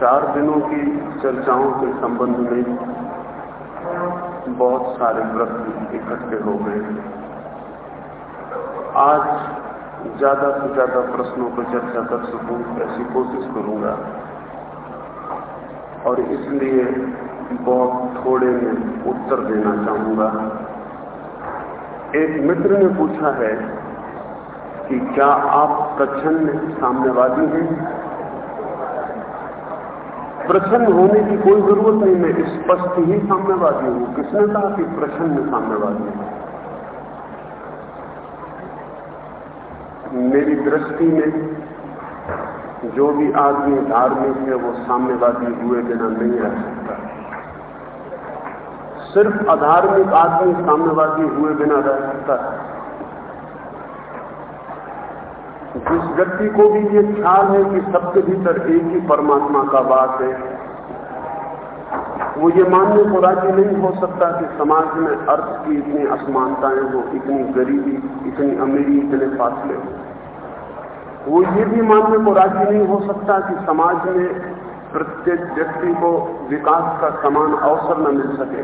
चार दिनों की चर्चाओं के संबंध में बहुत सारे प्रश्न इकट्ठे हो गए। आज ज़्यादा से ज़्यादा प्रश्नों पर चर्चा कर सकूँ, ऐसी कोशिश करूँगा। और इसलिए बहुत थोड़े में उत्तर देना चाहूँगा। एक मित्र ने पूछा है कि क्या आप प्रच्छन्न साम्यवादी हैं? प्रसन्न होने की कोई ज़रूरत नहीं, मैं स्पष्ट ही साम्यवादी हूँ। किसने कहा कि प्रसन्न साम्यवादी हूँ? मेरी दृष्टि में जो भी आदमी धार्मिक है, वो साम्यवादी हुए बिना नहीं रह सकता। सिर्फ़ अधार्मिक आदमी साम्यवादी हुए बिना रह सकता है। जिस व्यक्ति को भी ये ख्याल है कि सबके भीतर एक ही परमात्मा का वास है, वो ये मानने को राज़ी नहीं हो सकता कि समाज में अर्थ की इतनी असमानताएँ हो, इतनी गरीबी, इतनी अमीरी, इतने फासले हो। वो ये भी मानने को राज़ी नहीं हो सकता कि समाज में प्रत्येक व्यक्ति को विकास का समान अवसर न मिल सके।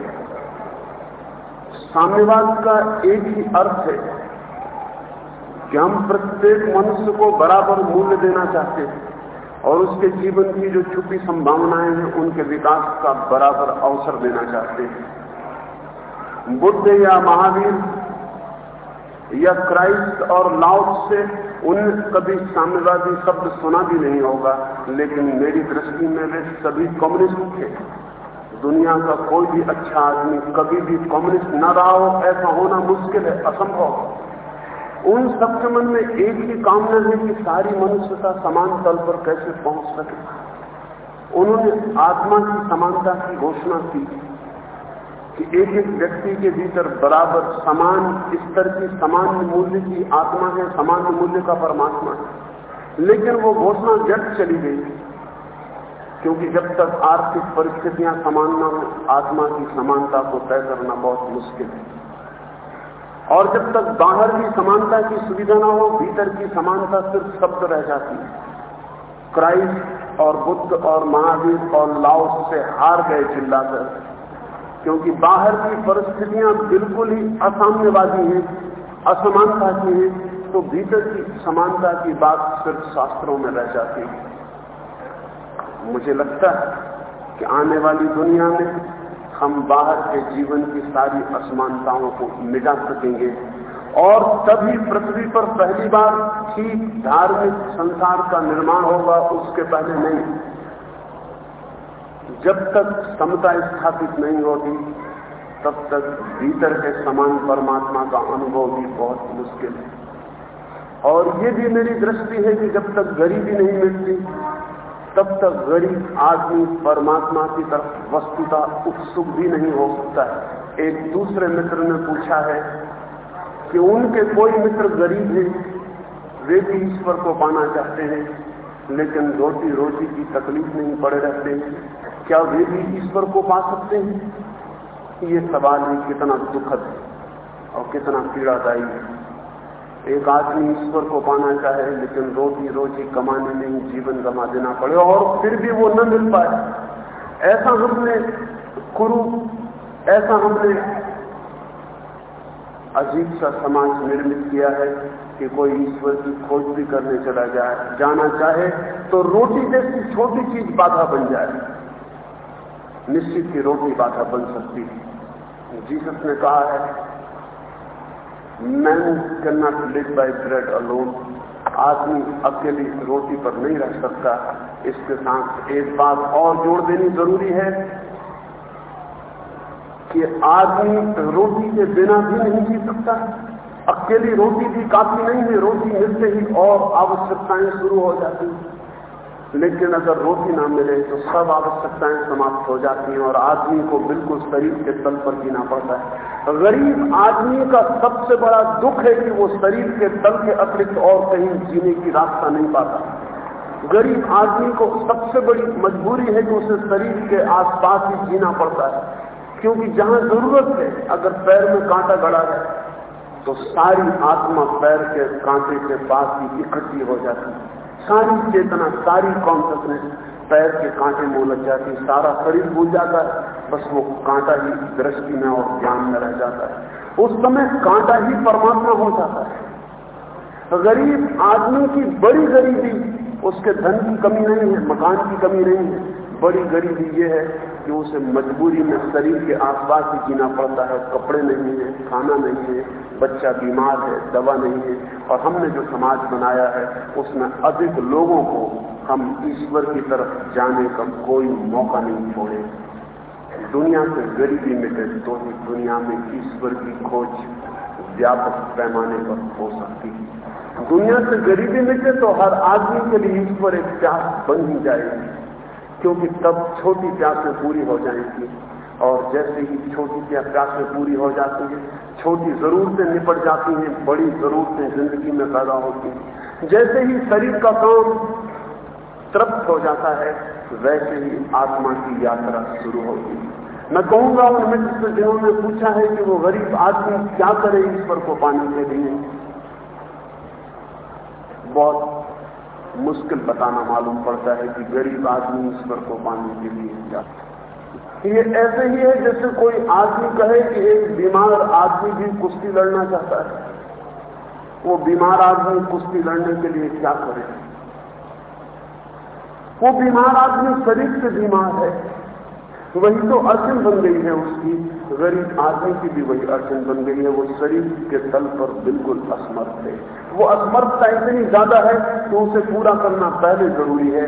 साम्यवाद का एक ही अर्थ है कि हम प्रत्येक मनुष्य को बराबर मूल्य देना चाहते हैं और उसके जीवन की जो छुपी संभावनाएँ हैं, उनके विकास का बराबर अवसर देना चाहते हैं। बुद्ध या महावीर या क्राइस्ट और लाउस से उन कभी साम्यवादी शब्द सुना भी नहीं होगा, लेकिन मेरी दृष्टि में वे सभी कम्युनिस्ट थे। दुनिया का कोई भी अच्छा आदमी कभी भी कम्युनिस्ट न रहा हो, ऐसा होना मुश्किल है, असंभव। उन सबके मन में एक ही कामना है कि सारी मनुष्यता समान तल पर कैसे पहुँच सके। उन्होंने आत्मा की समानता की घोषणा की कि एक एक व्यक्ति के भीतर बराबर समान स्तर की समान मूल्य की आत्मा है, समान मूल्य का परमात्मा है। लेकिन वो घोषणा व्यक्त चली गई, क्योंकि जब तक आर्थिक परिस्थितियाँ समान न हो, आत्मा की समानता को तय करना बहुत मुश्किल है। और जब तक बाहर की समानता की सुविधा ना हो, भीतर की समानता सिर्फ़ शब्द रह जाती है। क्राइस्ट और बुद्ध और महावीर और लाओस से हार गए चिल्लाकर, क्योंकि बाहर की परिस्थितियाँ बिल्कुल ही असाम्यवादी हैं, असमानता की हैं तो भीतर की समानता की बात सिर्फ़ शास्त्रों में रह जाती है। मुझे लगता है कि आने वाली दुनिया में हम बाहर के जीवन की सारी असमानताओं को मिटा सकेंगे। और तभी पृथ्वी पर पहली बार ठीक धार्मिक संसार का निर्माण होगा, उसके पहले नहीं। जब तक समता स्थापित नहीं होगी, तब तक भीतर के समान परमात्मा का अनुभव भी बहुत मुश्किल है। और ये भी मेरी दृष्टि है कि जब तक गरीबी नहीं मिलती तब तक गरीब आदमी परमात्मा की तरफ़ वस्तुता उत्सुक भी नहीं हो सकता है। एक दूसरे मित्र ने पूछा है कि उनके कोई मित्र गरीब है? वे भी ईश्वर को पाना चाहते हैं, लेकिन रोटी रोटी की तकलीफ़ नहीं पड़े रहते हैं। क्या वे भी ईश्वर को पा सकते हैं? ये सवाल ही कितना दुखद और कितना पीड़ादायी है। एक आदमी ईश्वर को पाना चाहे, लेकिन रोटी रोजी कमाने में ही जीवन गमा देना पड़े और फिर भी वो न मिल पाए। ऐसा हमने कुरु, ऐसा हमने अजीब सा समाज निर्मित किया है कि कोई ईश्वर की खोज भी करने चला जाए, जाना चाहे तो रोटी जैसी छोटी चीज़ बाधा बन जाए। निश्चित ही रोटी बाधा बन सकती है। जीसस ने कहा है man cannot live by bread alone आदमी अकेली रोटी पर नहीं रह सकता। इसके साथ एक बात और जोड़ देनी ज़रूरी है कि आदमी रोटी के बिना भी नहीं जी सकता। अकेली रोटी भी काफ़ी नहीं है। रोटी मिलते ही और आवश्यकताएँ शुरू हो जाती हैं। लेकिन अगर रोटी ना मिले तो सब आवश्यकताएँ समाप्त हो जाती हैं और आदमी को बिल्कुल शरीर के तल पर जीना पड़ता है। गरीब आदमी का सबसे बड़ा दुख है कि वो शरीर के तल के अतिरिक्त और कहीं जीने की रास्ता नहीं पाता। गरीब आदमी को सबसे बड़ी मजबूरी है कि उसे शरीर के आसपास ही जीना पड़ता है। क्योंकि जहाँ ज़रूरत है, अगर पैर में कांटा गड़ा है तो सारी आत्मा पैर के कांटे के पास ही इकट्ठी हो जाती है। सारी चेतना, सारी कॉन्सियसनेस पैर के कांटे में उलझ जाती सारा शरीर भूल जाता है। बस वो कांटा ही दृष्टि में और ज्ञान में रह जाता है। उस समय कांटा ही परमात्मा हो जाता है। गरीब आदमी की बड़ी गरीबी, उसके धन की कमी नहीं है, मकान की कमी नहीं है। बड़ी गरीबी यह है कि उसे मजबूरी में शरीर के आसपास ही जीना पड़ता है, कपड़े नहीं है, खाना नहीं है, बच्चा बीमार है, दवा नहीं है। और हमने जो समाज बनाया है, उसमें अधिक लोगों को हम ईश्वर की तरफ़ जाने का कोई मौका नहीं छोड़े। दुनिया से गरीबी मिटे तो ही दुनिया में ईश्वर की खोज व्यापक पैमाने पर हो सकती है। दुनिया से गरीबी मिटे तो हर आदमी के लिए ईश्वर एक प्यास बन ही जाएगी। क्योंकि तब छोटी प्यासें पूरी हो जाएँगी। और जैसे ही छोटी प्यासें पूरी हो जाती हैं, छोटी जरूरतें निपट जाती हैं, बड़ी जरूरतें ज़िंदगी में पैदा होती हैं। जैसे ही शरीर का काम तृप्त हो जाता है, वैसे ही आत्मा की यात्रा शुरू होती है। मैं कहूँगा उन मित्र से जिन्होंने पूछा है कि वो गरीब आदमी क्या करे ईश्वर को पाने के लिए, बहुत मुश्किल बताना मालूम पड़ता है कि गरीब आदमी ईश्वर को पाने के लिए जाता ये ऐसे ही है जैसे कोई आदमी कहे कि एक बीमार आदमी भी कुश्ती लड़ना चाहता है। वो बीमार आदमी कुश्ती लड़ने के लिए क्या करे? वो बीमार आदमी शरीर से बीमार है। वही तो अड़चन बन गई है उसकी। गरीब आदमी की भी वही अड़चन बन गई है, वो शरीर के तल पर बिल्कुल असमर्थ है। वो असमर्थता इतनी ज़्यादा है कि उसे पूरा करना पहले ज़रूरी है,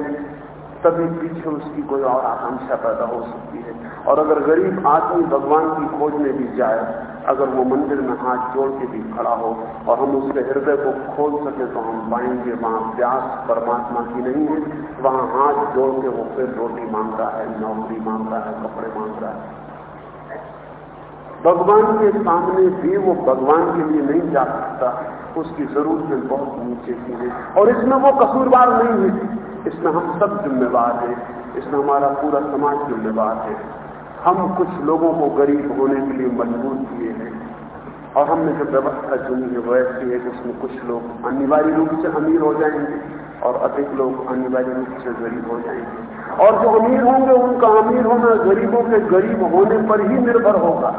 तभी पीछे उसकी कोई और आकांक्षा पैदा हो सकती है। और अगर गरीब आदमी भगवान की खोज में भी जाए, अगर वो मंदिर में हाथ जोड़ के भी खड़ा हो और हम उसके हृदय को खोल सके तो हम पाएँगे वहाँ प्यास परमात्मा की नहीं है। वहाँ हाथ जोड़ के वो फिर रोटी मांग रहा है, नौकरी मांग रहा है, कपड़े मांग रहा है। भगवान के सामने भी वो भगवान के लिए नहीं जा सकता। उसकी जरूरतें बहुत नीचे की है और इसमें वो कसूरवार नहीं है। इसमें हम सब जिम्मेवार हैं। इसमें हमारा पूरा समाज जिम्मेवार है। हम कुछ लोगों को गरीब होने के लिए मजबूर किए हैं। और हमने जो व्यवस्था चुनी है, वो ऐसी है कि उसमें कुछ लोग अनिवार्य रूप से अमीर हो जाएँगे और अधिक लोग अनिवार्य रूप से गरीब हो जाएँगे। और जो अमीर होंगे, उनका अमीर होना गरीबों के गरीब होने पर ही निर्भर होगा।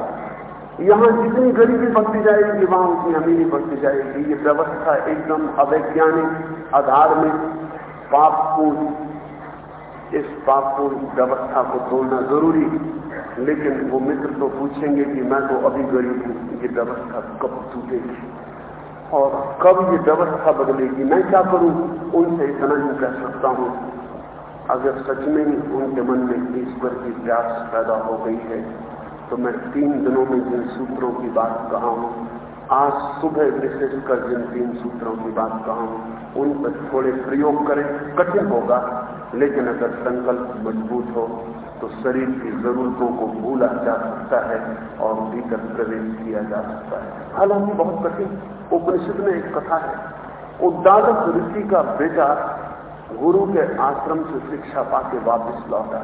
यहाँ जितनी गरीबी बढ़ती जाएगी वहाँ उतनी अमीरी बढ़ती जाएगी। ये व्यवस्था एकदम अवैज्ञानिक आधार में पापपूर्ण, इस पापपूर्ण व्यवस्था को तोड़ना ज़रूरी लेकिन वो मित्र तो पूछेंगे कि मैं तो अभी गरीब हूँ, ये व्यवस्था कब टूटेगी? और कब ये व्यवस्था बदलेगी? मैं क्या करूँ? उनसे इतना ही कह सकता हूँ। अगर सच में उनके मन में ईश्वर की प्यास पैदा हो गई है तो मैं तीन दिनों में जिन सूत्रों की बात कहा हूँ, आज सुबह विशेष कर जिन तीन सूत्रों की बात कहा हूँ, उन पर थोड़े प्रयोग करें, कठिन होगा, लेकिन अगर संकल्प मज़बूत हो तो शरीर की जरूरतों को भूला जा सकता है और भीतर प्रवेश किया जा सकता है। हालाँकि बहुत कठिन, उपनिषद में एक कथा है उद्दालक ऋषि का बेटा गुरु के आश्रम से शिक्षा पाके वापस लौटा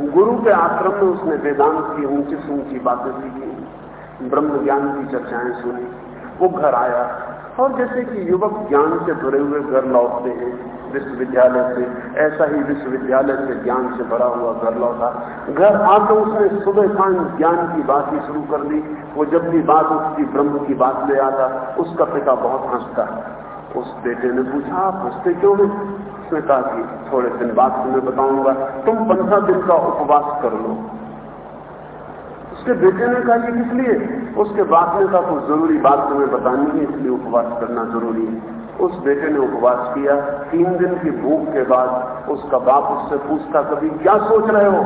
गुरु के आश्रम में उसने वेदांत की ऊँची ऊँची बातें सीखी ब्रह्म ज्ञान की चर्चाएँ सुनी, वो घर आया। और जैसे कि युवक ज्ञान से भरे हुए घर लौटते हैं, विश्वविद्यालय से, ऐसा ही विश्वविद्यालय से ज्ञान से भरा हुआ घर लौटा। घर आकर उसने सुबह शाम ज्ञान की बात ही शुरू कर दी वो जब भी बात उसकी ब्रह्म की बात ले आता, उसका पिता बहुत हंसता। उस बेटे ने पूछा, आप हँसते क्यों उसने कहा कि थोड़े दिन बाद तुम्हें बताऊँगा। तुम पंद्रह दिन का उपवास कर लो। उसके बेटे ने कहा कि किस लिए? उसके बाप ने कहा कुछ ज़रूरी बात तुम्हें बतानी है, इसलिए उपवास करना ज़रूरी है। उस बेटे ने उपवास किया। तीन दिन की भूख के बाद उसका बाप उससे पूछता, कभी क्या सोच रहे हो?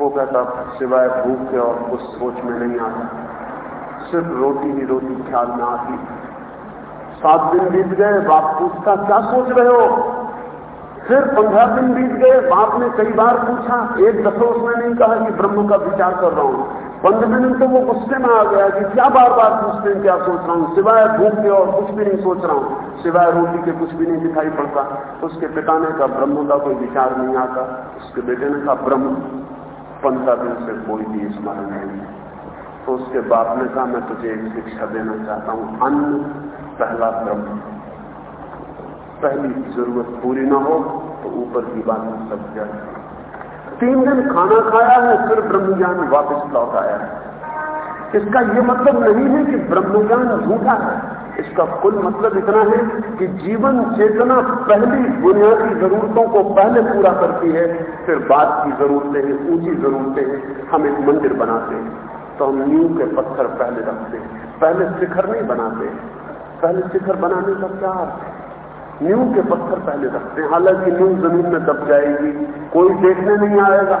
वो कहता, सिवाय भूख के और कुछ सोच में नहीं आता सिर्फ़ रोटी ही रोटी ख्याल में आती सात दिन बीत गए, बाप पूछता, क्या सोच रहे हो? फिर पंद्रह दिन बीत गए, बाप ने कई बार पूछा, एक दफ़ा उसने नहीं कहा कि ब्रह्म का विचार कर रहा हूँ। पंद्रह दिन तो वो गुस्से में आ गया कि क्या बार बार पूछते हैं, क्या सोच रहा हूँ? सिवाय भूख के और कुछ भी नहीं सोच रहा हूँ। सिवाय रोटी के कुछ भी नहीं दिखाई पड़ता। उसके पिता ने कहा, ब्रह्म का कोई विचार नहीं आता। उसके बेटे ने कहा, ब्रह्म, पंद्रह दिन से कोई भी स्मरण नहीं। तो उसके बाप ने कहा, मैं तुझे एक शिक्षा देना चाहता हूँ। अन्न पहला ब्रह्म पहली ज़रूरत पूरी ना हो तो ऊपर की बातें सब जाए तीन दिन खाना खाया है, फिर ब्रह्मज्ञान वापस लौट आया है। इसका यह मतलब नहीं है कि ब्रह्मज्ञान झूठा है। इसका कुल मतलब इतना है कि जीवन चेतना पहली बुनियादी जरूरतों को पहले पूरा करती है, फिर बाद की जरूरतें हैं, ऊँची जरूरतें हैं, हम एक मंदिर बनाते हैं। तो हम नींव के पत्थर पहले रखते हैं, पहले शिखर नहीं बनाते पहले शिखर बनाने का क्या अर्थ है? न्यू के पत्थर पहले रखते हैं। हालाँकि न्यू ज़मीन में दब जाएगी, कोई देखने नहीं आएगा।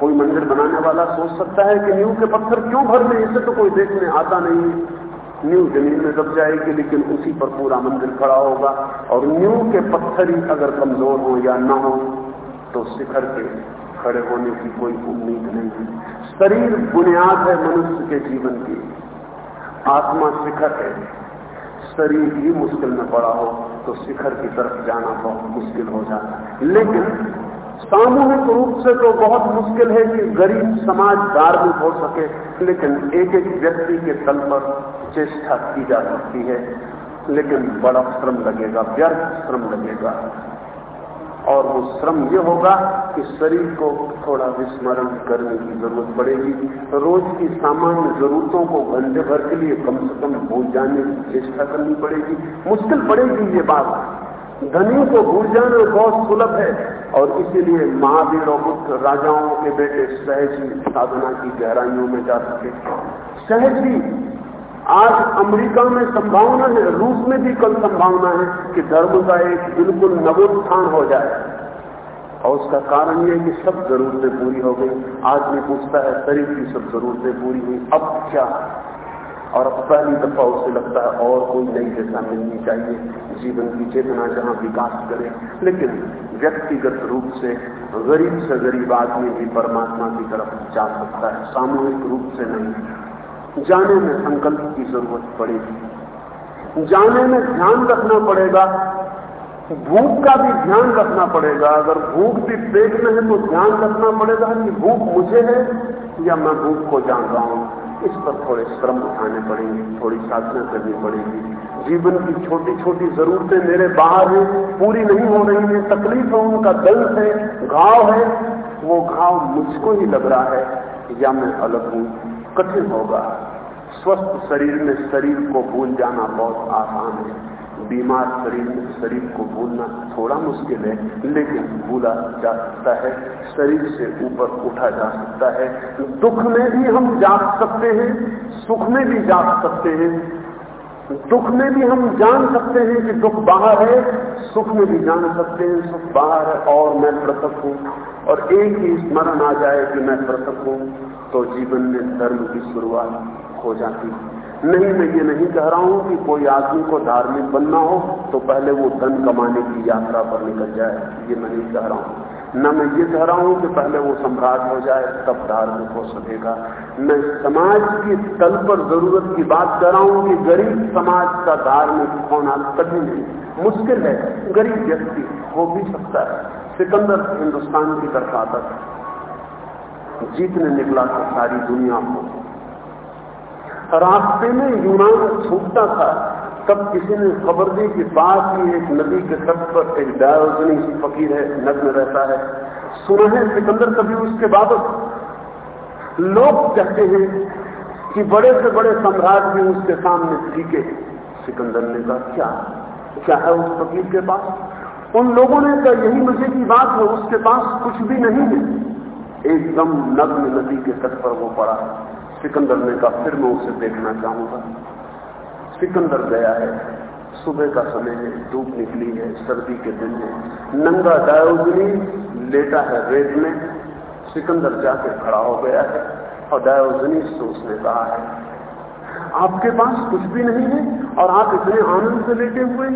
कोई मंदिर बनाने वाला सोच सकता है कि न्यू के पत्थर क्यों भर में इसे तो कोई देखने आता नहीं। है न्यू ज़मीन में दब जाएगी, लेकिन उसी पर पूरा मंदिर खड़ा होगा। और न्यू के पत्थर ही अगर कमज़ोर हो या ना हो तो शिखर के खड़े होने की कोई उम्मीद नहीं है। शरीर बुनियाद है मनुष्य के जीवन की। आत्मा शिखर है। शरीर ही मुश्किल में पड़ा हो तो शिखर की तरफ़ जाना बहुत मुश्किल हो जाता है। लेकिन सामूहिक रूप से तो बहुत मुश्किल है कि गरीब समाज धार्मिक हो सके, लेकिन एक एक व्यक्ति के तल पर चेष्टा की जा सकती है। लेकिन बड़ा श्रम लगेगा, व्यर्थ श्रम लगेगा। और वो श्रम ये होगा कि शरीर को थोड़ा विस्मरण करने की ज़रूरत पड़ेगी। रोज की सामान्य जरूरतों को घंटे भर के लिए कम से कम भूल जाने की चेष्टा करनी पड़ेगी। मुश्किल पड़ेगी ये बात। धनियों को भूल जाना बहुत सुलभ है और इसीलिए महावीर और राजाओं के बेटे सहज ही साधना की गहराइयों में जा सके। सहज ही आज अमेरिका में संभावना है, रूस में भी कल संभावना है कि धर्म का एक बिल्कुल नवोत्थान हो जाए। और उसका कारण यह कि सब जरूरतें पूरी हो गई। आदमी पूछता है, शरीर की सब जरूरतें पूरी हुई, अब क्या? और अब पहली दफ़ा उसे लगता है, और कोई नई दिशा मिलनी चाहिए, जीवन की चेतना जहाँ विकास करे। लेकिन व्यक्तिगत रूप से गरीब से गरीब आदमी भी परमात्मा की तरफ़ जा सकता है, सामूहिक रूप से नहीं। जाने में संकल्प की ज़रूरत पड़ेगी। जाने में ध्यान रखना पड़ेगा, भूख का भी ध्यान रखना पड़ेगा। अगर भूख भी पेट में है तो ध्यान रखना पड़ेगा कि भूख मुझे है या मैं भूख को जान रहा हूँ। इस पर थोड़े श्रम उठाने पड़ेंगे, थोड़ी साधना करनी पड़ेगी। जीवन की छोटी छोटी जरूरतें मेरे बाहर हैं, पूरी नहीं हो रही है, तकलीफ़ है, उनका दर्द है, घाव है, वो घाव मुझको ही लग रहा है या मैं अलग हूँ, कठिन होगा। स्वस्थ शरीर में शरीर को भूल जाना बहुत आसान है। बीमार शरीर में शरीर को भूलना थोड़ा मुश्किल है, लेकिन भूला जा सकता है, शरीर से ऊपर उठा जा सकता है। दुख में भी हम जाग सकते हैं, सुख में भी जाग सकते हैं। दुख में भी हम जान सकते हैं कि दुख बाहर है, सुख में भी जान सकते हैं, सुख बाहर है और मैं पृथक हूँ। और एक ही स्मरण आ जाए कि मैं पृथक हूँ तो जीवन में धर्म की शुरुआत। हो जाती। है नहीं, मैं ये नहीं कह रहा हूँ कि कोई आदमी को धार्मिक बनना हो तो पहले वो धन कमाने की यात्रा पर निकल जाए। ये मैं नहीं कह रहा हूँ। न मैं ये कह रहा हूँ कि पहले वो सम्राट हो जाए, तब धार्मिक हो सकेगा। मैं समाज की तल पर ज़रूरत की बात कर रहा हूँ कि गरीब समाज का धार्मिक होना कभी है, मुश्किल है। गरीब व्यक्ति हो भी सकता है। सिकंदर हिंदुस्तान की तरफ़ आता जीतने निकला था सारी दुनिया को। रास्ते में यूनान छूटता था, तब किसी ने खबर दी कि पास ही एक नदी के तट पर एक डायोजनी फकीर है, नग्न रहता है। सुना है सिकंदर कभी उसके बाबत? लोग कहते हैं कि बड़े से बड़े सम्राट भी उसके सामने सीखे सिकंदर ने कहा, क्या? क्या है उस फकीर के पास? उन लोगों ने कहा, यही मज़े की बात है, उसके पास कुछ भी नहीं है। एकदम नग्न नदी के तट पर वो पड़ा। सिकंदर ने कहा, फिर मैं उसे देखना चाहूँगा। सिकंदर गया है। सुबह का समय है, धूप निकली है, सर्दी के दिन है। नंगा डायोजनी लेटा है रेत में। सिकंदर जाके खड़ा हो गया है और डायोजनी से उसने कहा है, आपके पास कुछ भी नहीं है और आप इतने आनंद से लेटे हुए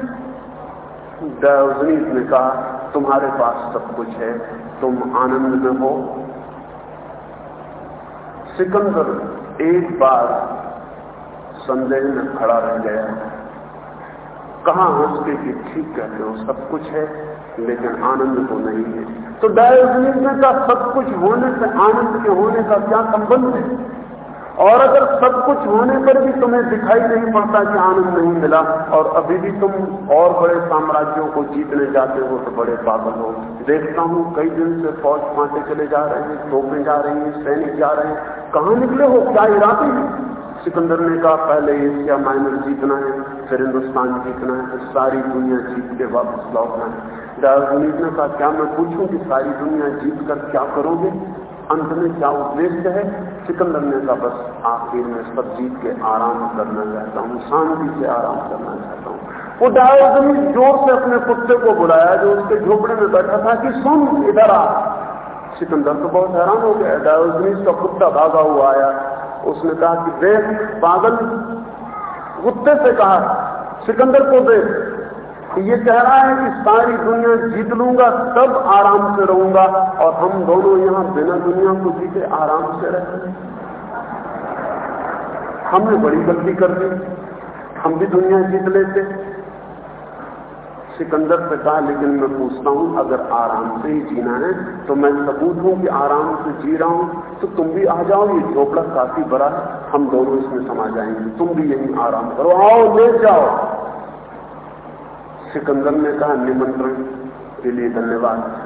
डायोजनीस ने कहा, तुम्हारे पास सब कुछ है। तुम आनंद में हो सिकंदर एक बार संदेह में खड़ा रह गया। कहा हंस के कि ठीक कहते हो, सब कुछ है, लेकिन आनंद तो नहीं है। तो डायोजनिज का सब कुछ होने से, आनंद के होने का क्या संबंध है? और अगर सब कुछ होने पर भी तुम्हें दिखाई नहीं पड़ता कि आनंद नहीं मिला, और अभी भी तुम और बड़े साम्राज्यों को जीतने जाते हो तो बड़े पागल हो। देखता हूँ, कई दिन से फौज फांटे चले जा रहे हैं, तोपे जा रही हैं, सैनिक जा रहे हैं। कहाँ निकले हो? क्या इरादे हैं? सिकंदर ने कहा, पहले एशिया माइनर जीतना है, फिर हिंदुस्तान जीतना है, फिर सारी दुनिया जीत के वापस लौटना है। दार्शनिक ने कहा, क्या मैं पूछूँ कि सारी दुनिया जीत कर क्या करोगे? अंत में क्या उद्देश्य है? सिकंदर ने कहा बस आखिर में सब जीत के आराम करना चाहता हूँ, शांति से आराम करना चाहता हूँ। वो डायोजनी ज़ोर से अपने कुत्ते को बुलाया जो उसके झोपड़े में बैठा था कि सुन, इधर आ। सिकंदर तो बहुत हैरान हो गया। डायोजनी का कुत्ता भागा हुआ आया। उसने कहा कि देख, पागल। कुत्ते से कहा, सिकंदर को देख। ये कह रहा है कि सारी दुनिया जीत लूँगा तब आराम से रहूँगा और हम दोनों यहाँ बिना दुनिया को जीते आराम से रहते हमने बड़ी गलती कर दी। हम भी दुनिया जीत लेते। सिकंदर से कहा, लेकिन मैं पूछता हूँ, अगर आराम से ही जीना है तो मैं सबूत हूँ कि आराम से जी रहा हूँ तो तुम भी आ जाओ, ये झोपड़ा काफ़ी बड़ा हम दोनों इसमें समा जाएँगे। तुम भी यही आराम करो। आओ, ले जाओ। सिकंदर ने कहा, निमंत्रण के लिए धन्यवाद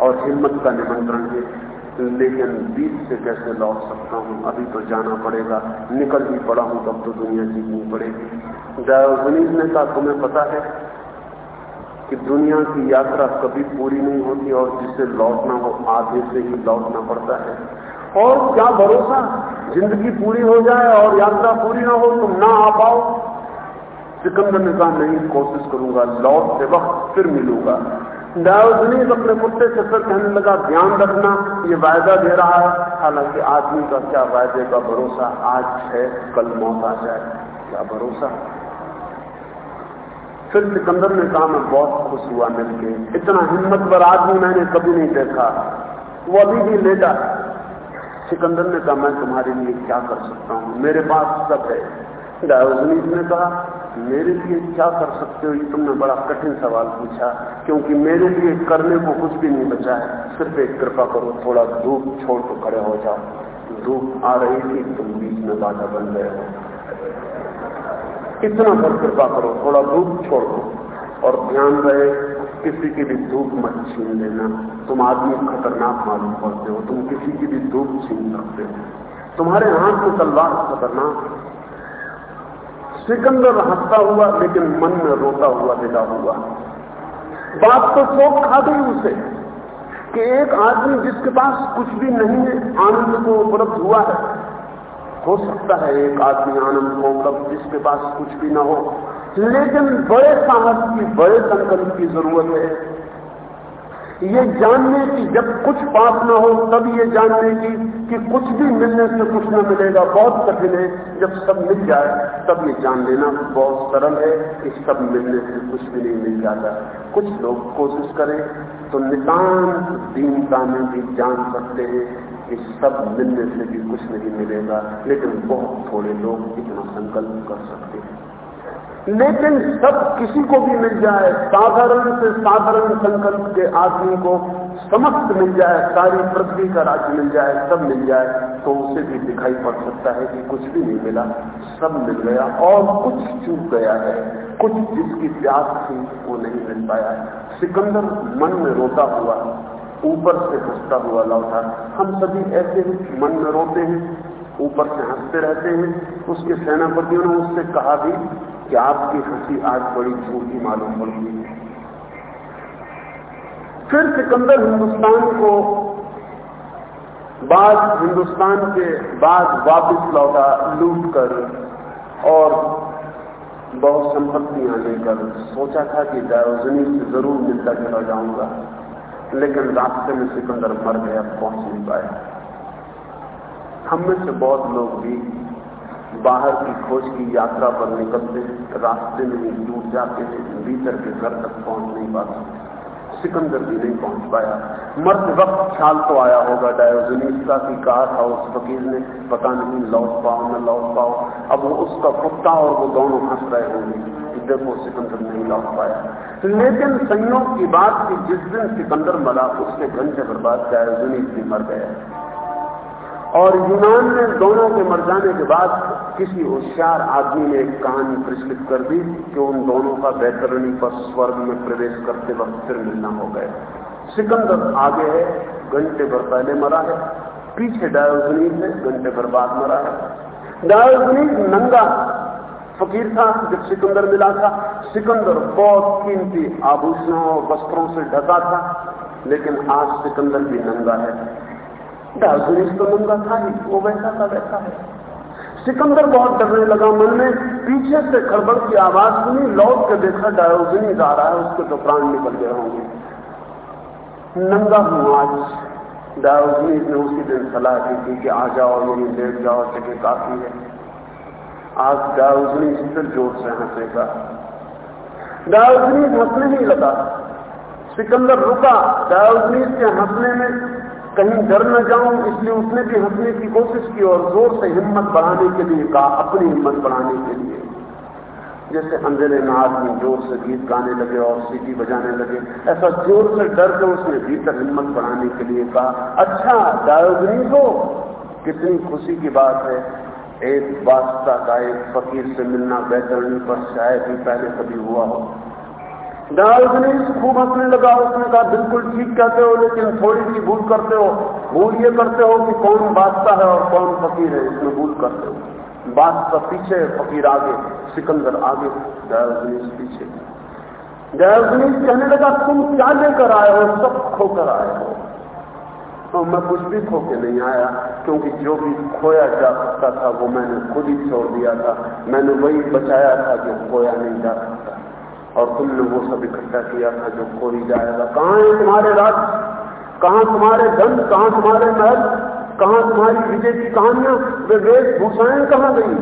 और हिम्मत का निमंत्रण है। लेकिन बीच से कैसे लौट सकता हूँ? अभी तो जाना पड़ेगा। निकल भी पड़ा हूँ, तब तो दुनिया जीतनी पड़ेगी। डायोजनीज ने कहा, तुम्हें पता है कि दुनिया की यात्रा कभी पूरी नहीं होती और जिसे लौटना हो, आधे से ही लौटना पड़ता है। और क्या भरोसा? ज़िंदगी पूरी हो जाए और यात्रा पूरी ना हो, तुम ना आ पाओ। सिकंदर ने कहा नहीं, कोशिश करूँगा, लौट से वक्त फिर मिलूँगा। डायोजनीस अपने कुत्ते से फिर कहने लगा, ध्यान रखना, ये वायदा दे रहा है। हालाँकि आदमी का क्या वायदे का भरोसा? आज है, कल मौत आ जाए। क्या भरोसा? फिर सिकंदर ने कहा, मैं बहुत खुश हुआ मिलके। इतना हिम्मतवर आदमी मैंने कभी नहीं देखा। वो अभी भी लेटा। सिकंदर ने कहा, मैं तुम्हारे लिए क्या कर सकता हूँ? मेरे पास सब है। डायोजनीस ने कहा, मेरे लिए क्या कर सकते हो? ये तुमने बड़ा कठिन सवाल पूछा, क्योंकि मेरे लिए करने को कुछ भी नहीं बचा है। सिर्फ़ एक कृपा करो, थोड़ा धूप छोड़ तो खड़े हो जाओ। धूप आ रही थी, तुम बीच में बाधा बन गए हो। इतना पर कृपा करो, थोड़ा धूप छोड़ दो। और ध्यान रहे, किसी की भी धूप मत छीन लेना। तुम आदमी खतरनाक मालूम पड़ते हो, तुम किसी की भी धूप छीन सकते हो। तुम्हारे हाथ में तलवार खतरनाक सिकंदर हंसता हुआ, लेकिन मन में रोता हुआ विदा हुआ। बात तो चौक खा गई उसे, कि एक आदमी जिसके पास कुछ भी नहीं है, आनंद को उपलब्ध हुआ है। हो सकता है एक आदमी आनंद को उपलब्ध जिसके पास कुछ भी ना हो। लेकिन बड़े साहस की, बड़े संकल्प की ज़रूरत है। ये जानने की, जब कुछ पास न हो, तब ये जानने की कि कुछ भी मिलने से कुछ न मिलेगा, बहुत कठिन है। जब सब मिल जाए, तब ये जान लेना बहुत सरल है कि सब मिलने से कुछ भी नहीं मिल जाता। कुछ लोग कोशिश करें तो नितान्त दीनता में भी जान सकते हैं कि सब मिलने से भी कुछ नहीं मिलेगा। लेकिन बहुत थोड़े लोग इतना संकल्प कर सकते हैं। लेकिन सब किसी को भी मिल जाए, साधारण से साधारण संकल्प के आदमी को समस्त मिल जाए, सारी पृथ्वी का राज्य मिल जाए, सब मिल जाए तो उसे भी दिखाई पड़ सकता है कि कुछ भी नहीं मिला, सब मिल गया और कुछ चूक गया है। कुछ जिसकी प्यास थी, वो नहीं मिल पाया। सिकंदर मन में रोता हुआ, ऊपर से हंसता हुआ लौटा। हम सभी ऐसे ही मन में रोते हैं, ऊपर से हँसते रहते हैं। उसके सेनापतियों ने उससे कहा भी कि आपकी हँसी आज बड़ी झूठी मालूम पड़ती है। फिर सिकंदर हिंदुस्तान को बाद हिंदुस्तान के बाद वापस लौटा, लूट कर और बहुत संपत्तियाँ लेकर सोचा था कि डायोजनी से ज़रूर मिलता चला जाऊँगा, लेकिन रास्ते में सिकंदर मर गया पहुँच नहीं पाया हम में से बहुत लोग भी बाहर की खोज की यात्रा पर निकलते, रास्ते में ही टूट जाते हैं भीतर के घर तक पहुँच नहीं पाते सिकंदर भी नहीं पहुँच पाया। मर्द वक्त ख्याल तो आया होगा, डायोजनीस का कि कहा था उस फकीर ने, पता नहीं, लौट पाओ न लौट पाओ। अब वो उसका कुत्ता और वो दोनों हंस रहे होंगे देखो सिकंदर नहीं लौट पाया। लेकिन संयोग की बात की जिस दिन सिकंदर मरा, उसके घंटे बर्बाद बाद डायोजनीस भी मर गया। और यूनान में दोनों के मर जाने के बाद किसी होशियार आदमी ने एक कहानी प्रचलित कर दी कि उन दोनों का बैतरणी पर स्वर्ग में प्रवेश करते वक्त फिर मिलना हो गया। सिकंदर आगे है, घंटे भर पहले मरा है। पीछे डायोजनीस है घंटे भर बाद मरा है। डायोजनीस नंगा फकीर था, जब सिकंदर मिला था। सिकंदर बहुत कीमती आभूषणों और वस्त्रों से ढका था, लेकिन आज सिकंदर भी नंगा है। डायोजनीस तो नंगा था ही, वो वैसा का वैसा है। सिकंदर बहुत डरने लगा मन में, पीछे से खड़बड़ की आवाज़ सुनी, लौट के देखा डायोजनीस आ रहा है, उसके तो प्राण निकल गए होंगे। नंगा हूँ आज। डायोजनीस ने उसी दिन सलाह दी थी कि आ जाओ मेरी लेट जाओ, जगह काफ़ी है। आज डायोजनीस फिर ज़ोर से हंसेगा। डायोजनीस हंसने नहीं लगा। सिकंदर रुका डायोजनीस के हंसने में कहीं डर न जाऊँ, इसलिए उसने भी हंसने की कोशिश की और ज़ोर से हिम्मत बढ़ाने के लिए कहा, अपनी हिम्मत बढ़ाने के लिए। जैसे अंधेरे में आदमी ज़ोर से गीत गाने लगे और सीटी बजाने लगे, ऐसा ज़ोर से डर के उसने भीतर हिम्मत बढ़ाने के लिए कहा अच्छा डायोगनी हो, कितनी खुशी की बात है। एक वास्ता का एक फकीर से मिलना बैतरणी पर शायद ही पहले कभी हुआ हो। डायोजनीस खूब हंसने लगा, उसने कहा, बिल्कुल ठीक कहते हो, लेकिन थोड़ी सी भूल करते हो। भूल ये करते हो कि कौन बादशाह है और कौन फकीर है इसमें भूल करते हो। बादशाह पीछे, फकीर आगे, सिकंदर आगे डायोजनीस पीछे। डायोजनीस कहने लगा, तुम क्या लेकर आए हो? सब खोकर आए हो। तो मैं कुछ भी खो के नहीं आया, क्योंकि जो भी खोया जा सकता था, वो मैंने खुद ही छोड़ दिया था। मैंने वही बचाया था जो खोया नहीं जा सकता। और तुमने वो सब इकट्ठा किया था जो ही जाएगा। कहाँ है तुम्हारे राज्य कहाँ तुम्हारे धन? कहाँ तुम्हारे महल? कहाँ तुम्हारी विजय की कहानियाँ? वे वेशभूषाएँ कहाँ गई?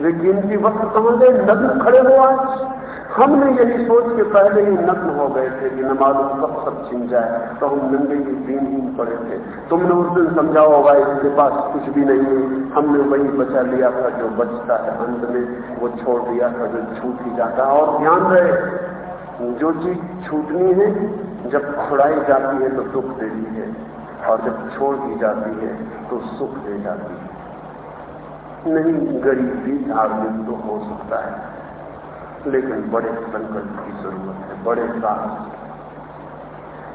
वे कीमती वक्त कहाँ गए? नग्न खड़े हो आज? हमने यही सोच के पहले ही नग्न हो गए थे कि न मालूम कब सब छिन जाए। तो हम नंगे ही पड़े थे। तुमने उस दिन समझाओ होगा इसके पास कुछ भी नहीं है। हमने वही बचा लिया था जो बचता है अंत में, वो छोड़ दिया था जो छूट ही जाता और ध्यान रहे, जो चीज़ छूटनी है, जब खुड़ाई जाती है तो दुख देती है, और जब छोड़ दी जाती है तो सुख दे जाती है। नहीं, गरीब धार्मिक तो हो सकता है। लेकिन बड़े संकल्प की ज़रूरत है, बड़े साहस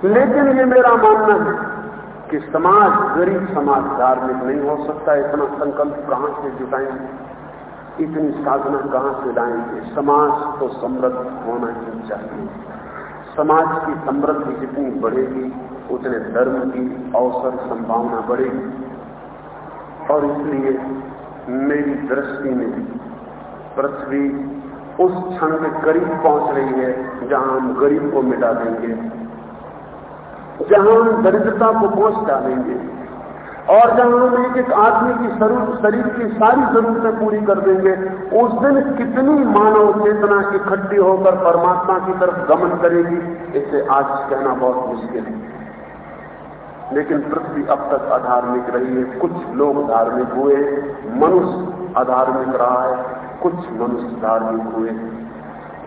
लेकिन ये मेरा मानना है कि समाज, गरीब समाज धार्मिक नहीं हो सकता, इतना संकल्प कहाँ से जुटाएँगे? इतनी साधना कहाँ से लाएँगे? समाज तो समृद्ध होना ही चाहिए। समाज की समृद्धि जितनी बढ़ेगी, उतने धर्म की अवसर संभावना बढ़ेगी। और इसलिए मेरी दृष्टि में पृथ्वी उस क्षण के करीब पहुँच रही है जहाँ हम गरीब को मिटा देंगे, जहाँ हम दरिद्रता को पहुँच डालेंगे, और जहाँ हम एक एक आदमी की शरीर की सारी जरूरतें पूरी कर देंगे, उस दिन कितनी मानव चेतना इकट्ठी होकर परमात्मा की तरफ़ गमन करेगी, इसे आज कहना बहुत मुश्किल है। लेकिन पृथ्वी अब तक अधार्मिक रही है, कुछ लोग धार्मिक हुए मनुष्य अधार्मिक रहा है। कुछ मनुष्य धार्मिक हुए।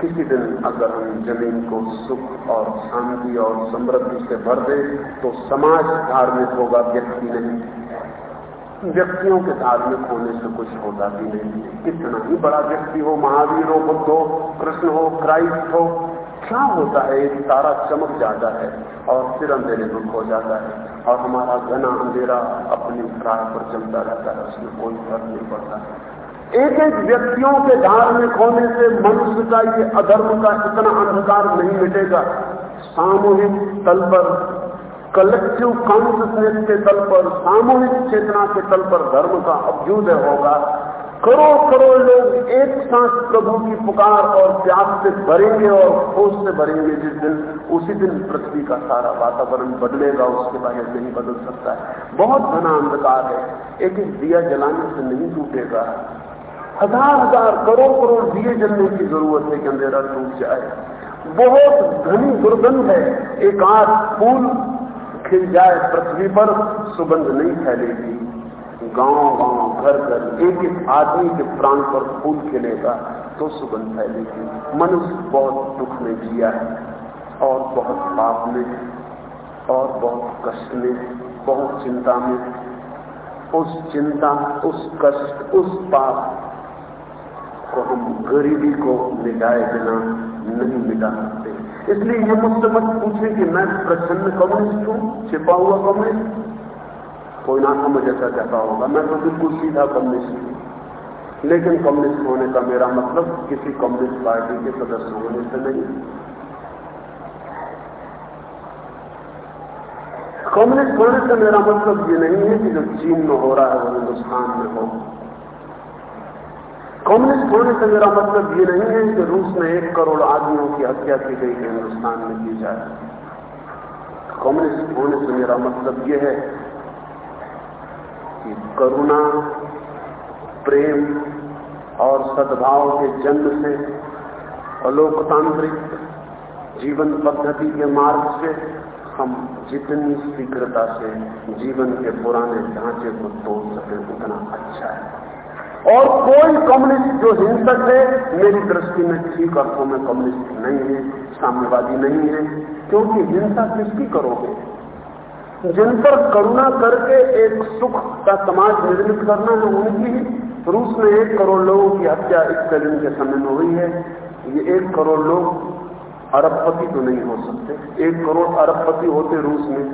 किसी दिन अगर हम ज़मीन को सुख और शांति और समृद्धि से भर दे तो समाज धार्मिक होगा, व्यक्ति नहीं। व्यक्तियों के धार्मिक होने से कुछ होता भी नहीं। कितना ही बड़ा व्यक्ति हो, महावीर हो, बुद्ध हो, कृष्ण हो, क्राइस्ट हो, क्या होता है? एक तारा चमक जाता है और फिर अंधेरे में खो जाता है और हमारा घना अंधेरा अपनी राह पर चलता रहता है। उसमें कोई फ़र्क नहीं पड़ता। एक एक व्यक्तियों के धार्मिक होने से मनुष्य का ये अधर्म का इतना अंधकार नहीं मिटेगा। सामूहिक तल पर कलेक्टिव कॉन्सियसनेस के तल पर, सामूहिक चेतना के तल पर धर्म का अभ्युदय होगा। करोड़ करोड़ लोग एक साथ प्रभु की पुकार और प्यास से भरेंगे और खोज से भरेंगे जिस दिन, उसी दिन पृथ्वी का सारा वातावरण बदलेगा, उसके बाहर नहीं बदल सकता है। बहुत घना अंधकार है। एक एक दिया जलाने से नहीं टूटेगा। हज़ार हज़ार करोड़ करोड़ दिए जलने की ज़रूरत है कि अंधेरा टूट जाए। बहुत घनी दुर्गंध है। एक आध फूल खिल जाए, पृथ्वी पर सुगंध नहीं फैलेगी। गाँव गाँव, घर घर, एक एक आदमी के प्राण पर फूल खिलेगा तो सुगंध फैलेगी। मनुष्य बहुत दुख में जिया है और बहुत पाप में और बहुत कष्ट में बहुत चिंता में उस चिंता, उस कष्ट, उस पाप को हम गरीबी को मिटाए बिना नहीं मिटा सकते। इसलिए ये मुझसे मत पूछे कि मैं प्रसन्न कम्युनिस्ट हूँ, छिपा हुआ कम्युनिस्ट? कोई ना समझ ऐसा कहता होगा। मैं तो बिल्कुल सीधा कम्युनिस्ट हूँ। लेकिन कम्युनिस्ट होने का मेरा मतलब किसी कम्युनिस्ट पार्टी के सदस्य होने से नहीं। कम्युनिस्ट होने से मेरा मतलब ये नहीं है कि जो चीन में हो रहा है वो हिंदुस्तान में हो। कम्युनिस्ट होने से मेरा मतलब ये नहीं है कि रूस में एक करोड़ आदमियों की हत्या की गई है, हिंदुस्तान में की जाए कम्युनिस्ट होने से मेरा मतलब ये है कि करुणा, प्रेम और सद्भाव के जन्म से अलोकतांत्रिक जीवन पद्धति के मार्ग से हम जितनी शीघ्रता से जीवन के पुराने ढांचे को तोड़ सके, उतना अच्छा है। और कोई कम्युनिस्ट जो हिंसक है, मेरी दृष्टि में ठीक अर्थों में कम्युनिस्ट नहीं है, साम्यवादी नहीं है, क्योंकि हिंसा किसकी करोगे? जिन पर करुणा करके एक सुख का समाज निर्मित करना है, उनकी रूस में एक करोड़ लोगों की हत्या इस दिन के समय में हुई है। ये एक करोड़ लोग अरबपति तो नहीं हो सकते। एक करोड़ अरबपति होते रूस में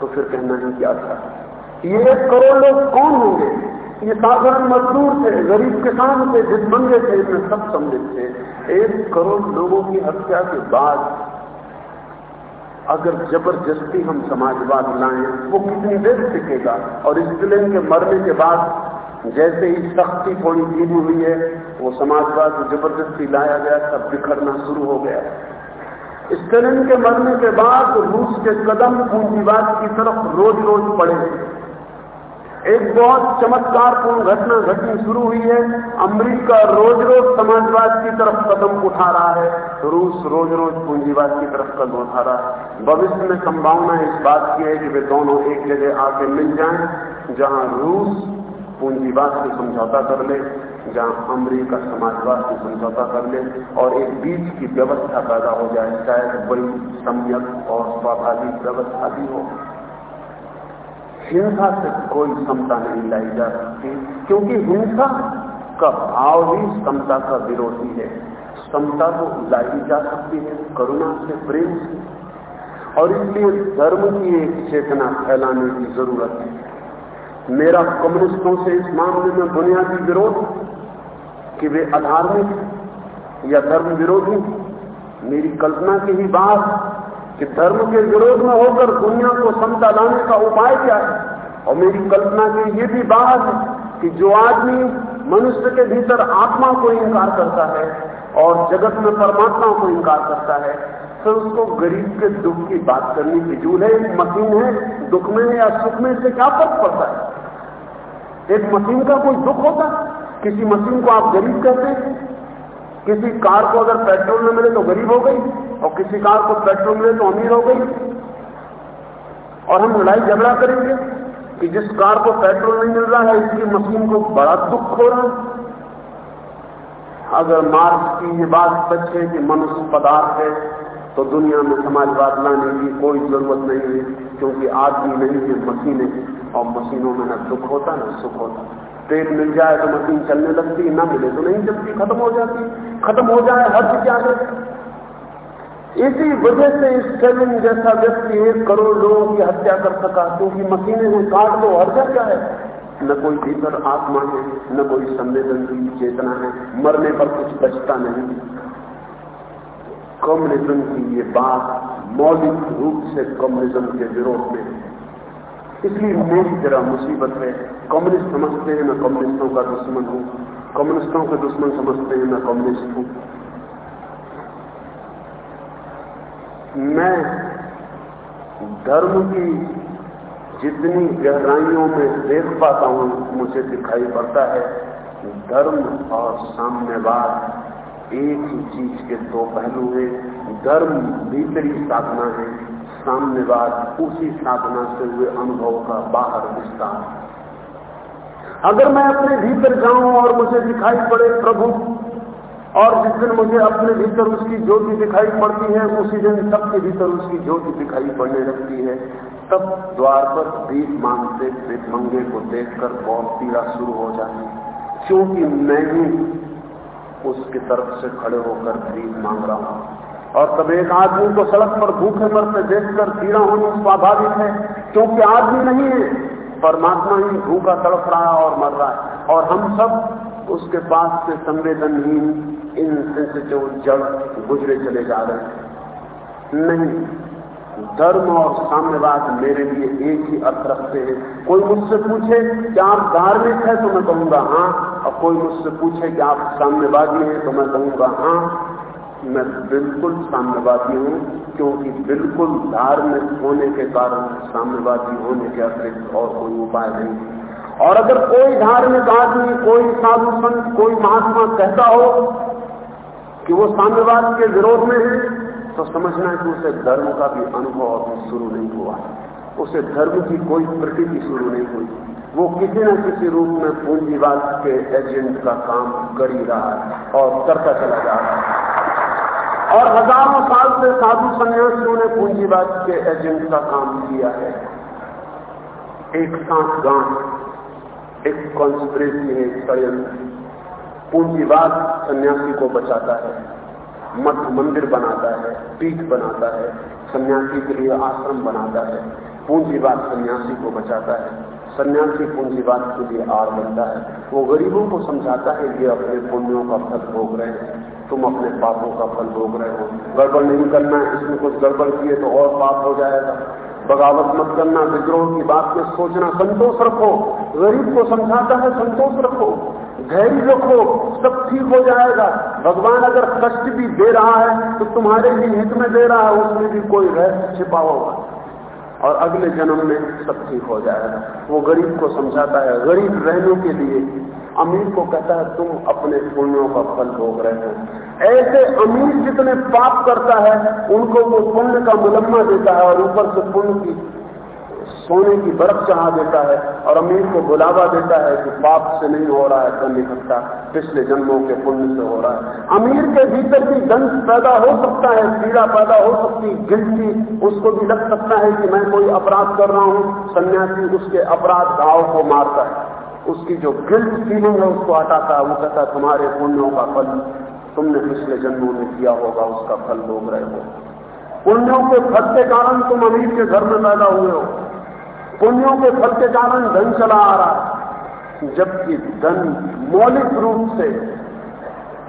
तो फिर कहना है क्या था ये एक करोड़ लोग कौन होंगे? ये साधारण मजदूर थे, गरीब किसान थे जिसमंगे थे इनमें सब सम्मिलित थे। एक करोड़ लोगों की हत्या के बाद अगर ज़बरदस्ती हम समाजवाद लाएँ, वो कितनी देर टिकेगा? और स्त्रीलिंग के मरने के बाद जैसे ही सख्ती थोड़ी धीमी हुई है, वो समाजवाद को ज़बरदस्ती लाया गया सब बिखरना शुरू हो गया। स्त्रीलिंग के मरने के बाद रूस के कदम पूंजीवाद की तरफ़ रोज रोज पड़े एक बहुत चमत्कारपूर्ण घटना घटनी शुरू हुई है। अमेरिका रोज रोज समाजवाद की तरफ़ कदम उठा रहा है। रूस रोज रोज पूंजीवाद की तरफ़ कदम उठा रहा है। भविष्य में संभावना इस बात की है कि वे दोनों एक जगह आके मिल जाएँ, जहाँ रूस पूंजीवाद से समझौता कर ले, जहाँ अमरीका समाजवाद से समझौता कर ले और एक बीच की व्यवस्था पैदा हो जाए, शायद बड़ी सम्यक और स्वाभाविक व्यवस्था भी हो। हिंसा से कोई समता नहीं लाई जा सकती, क्योंकि हिंसा का भाव ही समता का विरोधी है। समता को लाई जा सकती है, करुणा से, प्रेम से। और इसलिए धर्म की एक चेतना फैलाने की ज़रूरत है। मेरा कम्युनिस्टों से इस मामले में बुनियादी विरोध कि वे अधार्मिक या धर्म विरोधी, मेरी कल्पना की ही बात कि धर्म के विरोध में होकर दुनिया को समता लाने का उपाय क्या है? और मेरी कल्पना की ये भी बात है कि जो आदमी मनुष्य के भीतर आत्मा को इंकार करता है और जगत में परमात्मा को इंकार करता है तो उसको गरीब के दुख की बात करनी फिजूल है, एक मशीन है, दुख में या सुख में से क्या फ़र्क पड़ता है? एक मशीन का कोई दुख होता? किसी मशीन को आप गरीब कहते हैं? किसी कार को अगर पेट्रोल न मिले तो गरीब हो गई, और किसी कार को पेट्रोल मिले तो अमीर हो गई। और हम लड़ाई झगड़ा करेंगे कि जिस कार को पेट्रोल नहीं मिल रहा है, इसकी मशीन को बड़ा दुख हो रहा है। अगर मार्क्स की ये बात सच है कि मनुष्य पदार्थ है तो दुनिया में समाजवाद लाने की कोई ज़रूरत नहीं है, क्योंकि आदमी नहीं है, मशीनें और मशीनों में न दुख होता, न सुख होता। पेट मिल जाए तो मशीन चलने लगती, ना मिले तो नहीं चलती खत्म हो जाती। खत्म हो जाए हर्ज क्या है इसी वजह से इस स्टेलिन जैसा व्यक्ति एक करोड़ लोगों की हत्या कर सका, क्योंकि मशीनें हैं, काट दो हर्जा क्या है? न कोई भीतर आत्मा है, न कोई संवेदन की चेतना है, मरने पर कुछ बचता नहीं। कम्युनिज्म की ये बात मौलिक रूप से कम्युनिज्म के विरोध में है। इसलिए मेरी जरा मुसीबत है। कम्युनिस्ट समझते हैं, मैं कम्युनिस्टों का दुश्मन हूँ। कम्युनिस्टों के दुश्मन समझते हैं, मैं कम्युनिस्ट हूँ। मैं धर्म की जितनी गहराइयों में देख पाता हूँ, मुझे दिखाई पड़ता है, धर्म और साम्यवाद। एक ही चीज़ के दो पहलू हैं धर्म भीतरी साधना है। साम्यवाद उसी साधना से हुए अनुभव का बाहर विस्तार। अगर मैं अपने भीतर जाऊँ और मुझे दिखाई पड़े प्रभु, और जिस दिन मुझे अपने भीतर उसकी ज्योति दिखाई पड़ती है, उसी दिन सबके भीतर उसकी ज्योति दिखाई पड़ने लगती है। तब द्वार पर भीख मांगते मंगे को देखकर बहुत पीड़ा शुरू हो जाती क्योंकि मैं ही उसकी तरफ़ से खड़े होकर भीख मांग रहा हूँ। और तब एक आदमी को सड़क पर भूखे मरते देखकर पीड़ा होनी स्वाभाविक है, क्योंकि आदमी नहीं है। परमात्मा ही भूखा तड़प रहा और मर रहा है। और हम सब उसके पास से संवेदनहीन इन जो जड़ गुजरे चले जा रहे हैं। नहीं, धर्म और साम्यवाद मेरे लिए एक ही अर्थ रखते हैं। कोई मुझसे पूछे कि आप धार्मिक है तो मैं कहूँगा हाँ और कोई मुझसे पूछे कि आप साम्यवादी हैं तो मैं कहूँगा हाँ मैं बिल्कुल साम्यवादी हूँ, क्योंकि बिल्कुल धार्मिक होने के कारण साम्यवादी होने के अतिरिक्त और कोई उपाय नहीं। और अगर कोई धार्मिक आदमी, कोई साधु संत, कोई महात्मा कहता हो कि वो साम्यवाद के विरोध में है तो समझना है कि उसे धर्म का भी अनुभव अभी शुरू नहीं हुआ। उसे धर्म की कोई प्रकृति शुरू नहीं हुई। वो किसी न किसी रूप में पूंजीवाद के एजेंट का काम कर ही रहा है और करता चला जा रहा है। और हज़ारों साल से साधु सन्यासियों ने पूंजीवाद के एजेंट का काम किया है। एक सांस गांठ, एक कॉन्स्परेसी है षडयंत्र। पूंजीवाद सन्यासी को बचाता है, मठ मंदिर बनाता है, पीठ बनाता है, सन्यासी के लिए आश्रम बनाता है। पूंजीवाद सन्यासी को बचाता है। सन्यासी पूंजीवाद के लिए आड़ बनता है। वो गरीबों को समझाता है ये अपने पुण्यों का फल भोग रहे हैं। तुम अपने पापों का फल भोग रहे हो। गड़बड़ नहीं करना है। इसमें कुछ गड़बड़ किए तो और पाप हो जाएगा। बगावत मत करना। विद्रोह की बात में सोचना। संतोष रखो। गरीब को समझाता है संतोष रखो। धैर्य रखो। सब ठीक हो जाएगा। भगवान अगर कष्ट भी दे रहा है तो तुम्हारे ही हित में दे रहा है। उसमें भी कोई रहस्य छिपा होगा और अगले जन्म में सब ठीक हो जाएगा। वो गरीब को समझाता है, गरीब रहने के लिए अमीर को कहता है, तुम अपने पुण्यों का फल भोग रहे हो। ऐसे अमीर जितने पाप करता है, उनको वो पुण्य का मुलम्मा देता है और ऊपर से पुण्य की सोने की बर्फ़ चढ़ा देता है और अमीर को बुलावा देता है कि पाप से नहीं हो रहा है, धन इकट्ठा पिछले जन्मों के पुण्य से हो रहा है। अमीर के भीतर भी दंश पैदा हो सकता है, पीड़ा पैदा हो सकती गिल्टी उसको भी लग सकता है कि मैं कोई अपराध कर रहा हूँ। सन्यासी उसके अपराध भाव को मारता है। उसकी जो गिल्ट फीलिंग है, उसको हटाता है। वो कहता है, तुम्हारे पुण्यों का फल तुमने पिछले जन्मों में किया होगा, उसका फल भोग रहे हो। पुण्यों के फल के कारण तुम अमीर के घर में पैदा हुए हो। पुण्यों के फल के कारण धन चला आ रहा है। जबकि धन मौलिक रूप से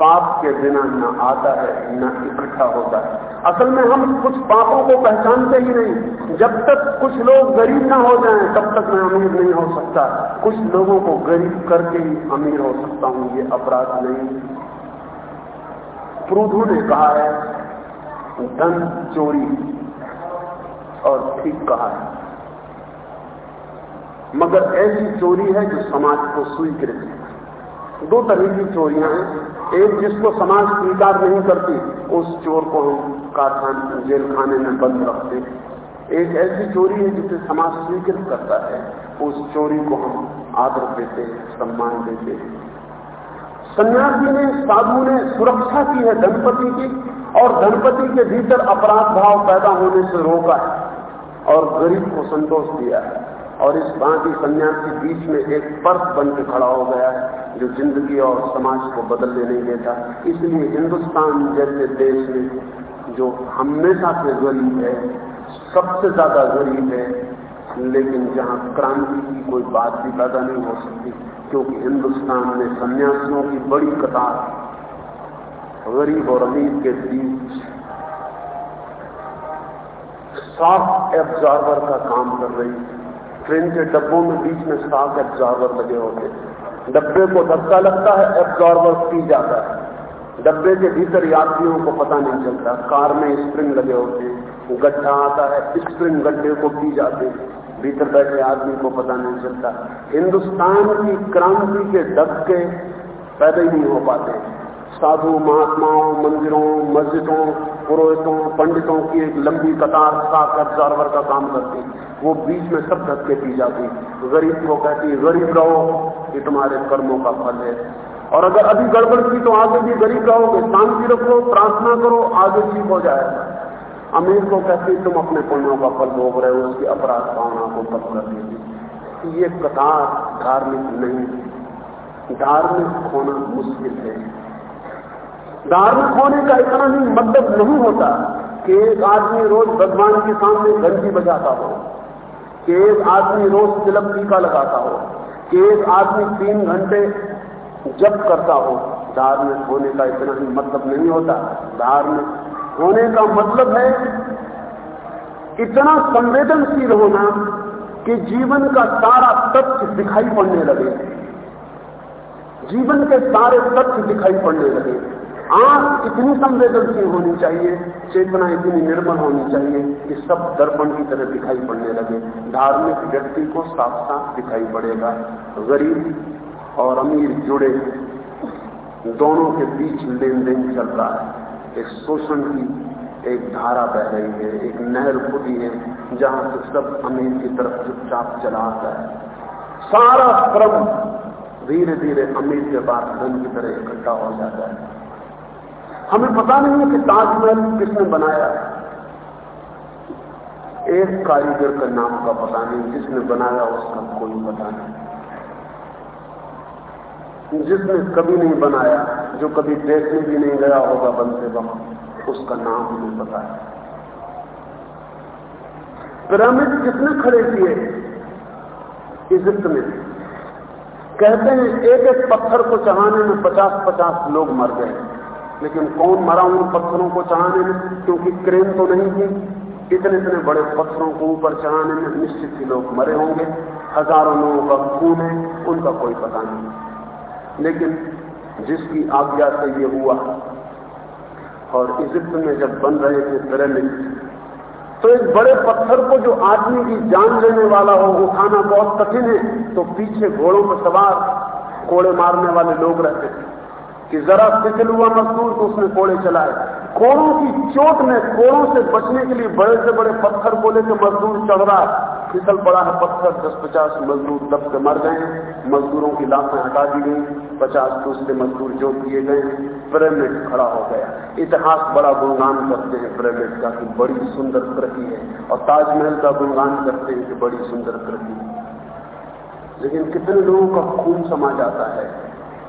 पाप के बिना न आता है, न इकट्ठा होता है। असल में हम कुछ पापों को पहचानते ही नहीं। जब तक कुछ लोग गरीब ना हो जाएँ, तब तक मैं अमीर नहीं हो सकता। कुछ लोगों को गरीब करके ही अमीर हो सकता हूँ, ये अपराध नहीं। प्रूधु ने कहा है, धन चोरी और ठीक कहा है। मगर ऐसी चोरी है जो समाज को स्वीकृत है। दो तरह की चोरियाँ हैं। एक जिसको समाज स्वीकार नहीं करती, उस चोर को हम कारखान जेल खाने में बंद रखते एक ऐसी चोरी है जिसे समाज स्वीकृत करता है, उस चोरी को हम आदर देते हैं, सम्मान देते हैं। सन्यासी ने, साधु ने सुरक्षा की है धनपति की, और धनपति के भीतर अपराध भाव पैदा होने से रोका है, और गरीब को संतोष दिया है। और इस बाकी सन्यासी बीच में एक पर्स बन के खड़ा हो गया है, जो ज़िंदगी और समाज को बदलने नहीं देता। इसलिए हिंदुस्तान जैसे देश में जो हमेशा से गरीब है, सबसे ज़्यादा गरीब है, लेकिन जहाँ क्रांति की कोई बात भी पैदा नहीं हो सकती, क्योंकि हिंदुस्तान में सन्यासियों की बड़ी कतार, गरीब और अमीर के बीच सॉफ्ट एब्जॉर्वर का काम कर रही है। ट्रेन के डब्बों में बीच में सात एब्जॉर्वर लगे होते डब्बे को धक्का लगता है एब्जॉर्वर पी जाता है। डब्बे के भीतर यात्रियों को पता नहीं चलता, कार में स्प्रिंग लगे होते गड्ढा आता है स्प्रिंग गड्ढे को पी जाते भीतर बैठे आदमी को पता नहीं चलता। हिंदुस्तान की क्रांति के धक्के पैदा ही नहीं हो पाते। साधु महात्माओं, मंदिरों, मस्जिदों, पुरोहितों, पंडितों की एक लंबी कतार सात एब्जॉर्वर का काम करती वो बीच में सब धक्के पी जाती गरीब को कहती गरीब रहो, ये तुम्हारे कर्मों का फल है। और अगर अभी गड़बड़ की तो आगे भी गरीब रहोगे। शांति रखो, प्रार्थना करो, आगे ठीक हो जाएगा। अमीर को कहते तुम अपने पुण्यों का फल भोग रहे हो, उसकी अपराध भावना को कम कर दीजिए। ये कतार धार्मिक नहीं धार्मिक होना मुश्किल है। धार्मिक होने का इतना ही मतलब नहीं होता। कि एक आदमी रोज भगवान के सामने घंटी बजाता हो। कि एक आदमी रोज तिलक टीका लगाता हो। कि एक आदमी तीन घंटे जप करता हो। धार्मिक होने का इतना ही मतलब नहीं होता। धार्मिक होने का मतलब है इतना संवेदनशील होना कि जीवन का सारा तथ्य दिखाई पड़ने लगे। जीवन के सारे तथ्य दिखाई पड़ने लगे। आँख इतनी संवेदनशील होनी चाहिए, चेतना इतनी निर्मल होनी चाहिए कि सब दर्पण की तरह दिखाई पड़ने लगे। धार्मिक व्यक्ति को साफ़ साफ़ दिखाई पड़ेगा। गरीब और अमीर जुड़े, दोनों के बीच लेन देन चल रहा है। एक शोषण की एक धारा बह रही है, एक नहर खुदी है, जहाँ से सब अमीर की तरफ़ चुपचाप चला आता है। सारा श्रम धीरे धीरे अमीर के बाद धन की तरह इकट्ठा हो जाता है। हमें पता नहीं है कि ताजमहल किसने बनाया। एक कारीगर का नाम का पता नहीं, जिसने बनाया उसका कोई पता नहीं। जिसने कभी नहीं बनाया, जो कभी देखने भी नहीं गया होगा बनते वक्त उसका नाम नहीं पता है। पिरामिड किसने खड़े किए? इजिप्त में। कहते हैं एक एक पत्थर को चढ़ाने में पचास पचास लोग मर गए। लेकिन कौन मरा उन पत्थरों को चढ़ाने में? क्योंकि क्रेन तो नहीं थी। इतने इतने बड़े पत्थरों को ऊपर चढ़ाने में निश्चित ही लोग मरे होंगे। हज़ारों लोगों का खून है, उनका कोई पता नहीं। लेकिन जिसकी आज्ञा से ये हुआ, और इजिप्त में जब बन रहे थे पिरामिड तो एक बड़े पत्थर को जो आदमी की जान लेने वाला हो उठाना बहुत कठिन है। तो पीछे घोड़ों पर सवार, कोड़े मारने वाले लोग रहते थे। कि जरा फिसल हुआ मजदूर तो उसने कोड़े चलाए। कोड़ों की चोट में कोड़ों से बचने के लिए बड़े से बड़े पत्थर को लेकर मजदूर चढ़ रहा। फिसल पड़ा है पत्थर, दस पचास मजदूर दब के मर गए। मजदूरों की लाशें हटा दी गई। पचास दूसरे मजदूर जो किए गए पिरामिड खड़ा हो गया। इतिहास बड़ा गुणगान करते हैं पिरामिड का कि बड़ी सुंदर कृति है। और ताजमहल का गुणगान करते हैं कि बड़ी सुंदर कृति है। लेकिन कितने लोगों का खून समा जाता है।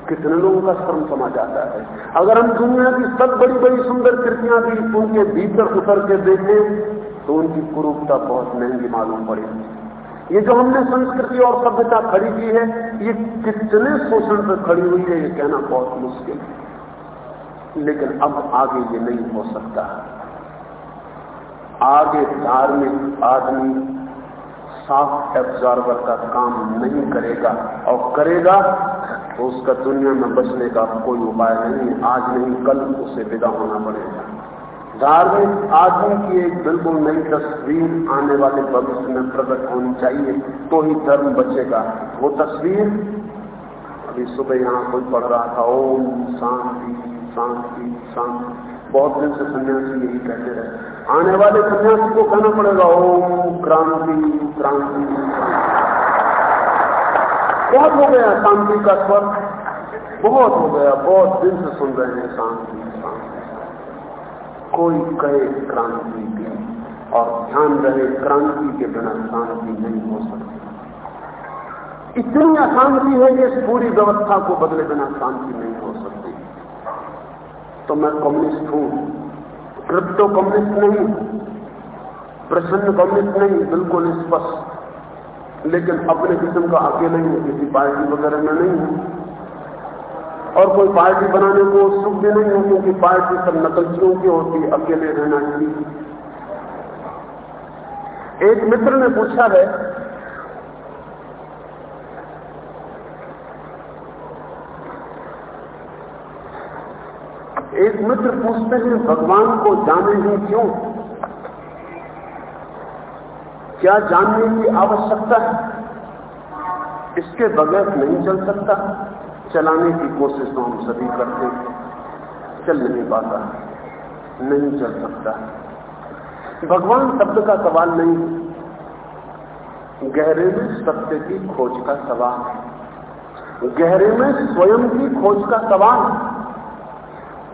कितने लोगों का श्रम समा जाता है। अगर हम दुनिया की सब बड़ी बड़ी सुंदर कृतियाँ भी उनके भीतर उतर के देखें तो उनकी कुरूपता बहुत महँगी मालूम पड़ेगी ये जो हमने संस्कृति और सभ्यता खड़ी की है, ये कितने शोषण पर खड़ी हुई है, ये कहना बहुत मुश्किल। है लेकिन अब आगे ये नहीं हो सकता। आगे धार्मिक आदमी साफ़ एब्जॉर्वर का काम नहीं करेगा। और करेगा तो उसका दुनिया में बचने का कोई उपाय नहीं। आज नहीं, कल उसे विदा होना पड़ेगा। धार्मिक, आदमी की एक बिल्कुल नई तस्वीर आने वाले भविष्य में प्रकट होनी चाहिए तो ही धर्म बचेगा। वो तस्वीर, अभी सुबह यहाँ कोई पढ़ रहा था, ओम शांति शांति शांति। बहुत दिन से सन्यासी यही कहते रहे। आने वाले सन्यासी को कहना पड़ेगा, ओम क्रांति क्रांति। बहुत हो गया शांति का स्वर। बहुत हो गया, बहुत दिन से सुन रहे हैं शांति शांति। कोई कहे क्रांति की और ध्यान रहे क्रांति के बिना शांति नहीं हो सकती। इतनी अशांति है कि इस पूरी व्यवस्था को बदले बिना शांति नहीं तो मैं कम्युनिस्ट हूँ। क्रिप्टो कम्युनिस्ट नहीं, प्रसन्न कम्युनिस्ट नहीं, बिल्कुल स्पष्ट। लेकिन अपने किस्म का अकेले ही किसी पार्टी वगैरह में नहीं हूँ। और कोई पार्टी बनाने को सुख भी नहीं हूँ, क्योंकि पार्टी सब नकलचियों की होती अकेले रहना चाहिए एक मित्र ने पूछा है एक मित्र पूछते हैं, भगवान को जाने ही क्यों? क्या जानने की आवश्यकता है? इसके बगैर नहीं चल सकता। चलाने की कोशिश तो हम सभी करते चल नहीं पाता नहीं चल सकता। भगवान शब्द का सवाल नहीं गहरे में सत्य की खोज का सवाल गहरे में स्वयं की खोज का सवाल है।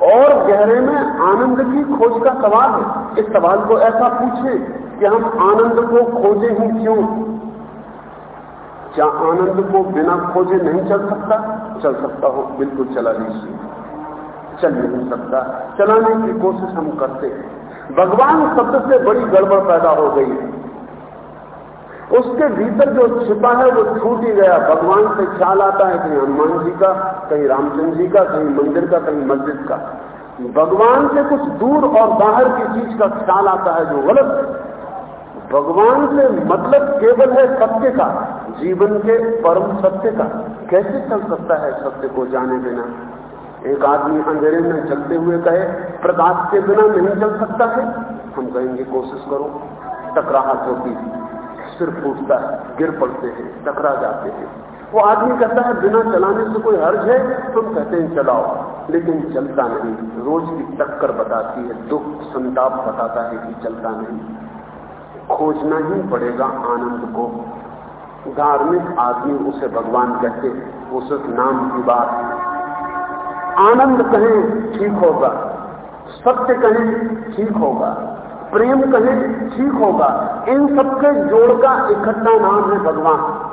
और गहरे में आनंद की खोज का सवाल है। इस सवाल को ऐसा पूछे कि हम आनंद को खोजे ही क्यों? क्या आनंद को बिना खोजे नहीं चल सकता? चल सकता हो, बिल्कुल चला लीजिए। चल नहीं सकता। चलाने की कोशिश हम करते हैं। भगवान शब्द से बड़ी गड़बड़ पैदा हो गई है। उसके भीतर जो छिपा है, वो छूट ही गया। भगवान से ख्याल आता है कहीं हनुमान जी का, कहीं रामचंद्र जी का, कहीं मंदिर का, कहीं मस्जिद का। भगवान से कुछ दूर और बाहर की चीज़ का ख्याल आता है जो गलत। भगवान से मतलब केवल है सत्य का, जीवन के परम सत्य का। कैसे चल सकता है सत्य को जाने बिना? एक आदमी अंधेरे में चलते हुए कहे, प्रकाश के बिना नहीं चल सकता है। हम कहेंगे, कोशिश करो। टकराहट होती सिर फूटता है, गिर पड़ते हैं, टकरा जाते हैं। वो आदमी कहता है, बिना चलाने से कोई हर्ज है? तुम कहते हैं, चलाओ। लेकिन चलता नहीं। रोज की टक्कर बताती है, दुख, संताप बताता है कि चलता नहीं। खोजना ही पड़ेगा आनंद को। धार्मिक आदमी उसे भगवान कहते उस नाम की बात। आनंद कहें, ठीक होगा। सत्य कहें, ठीक होगा। प्रेम कहें, ठीक होगा। इन सबके जोड़ का इकट्ठा नाम है भगवान।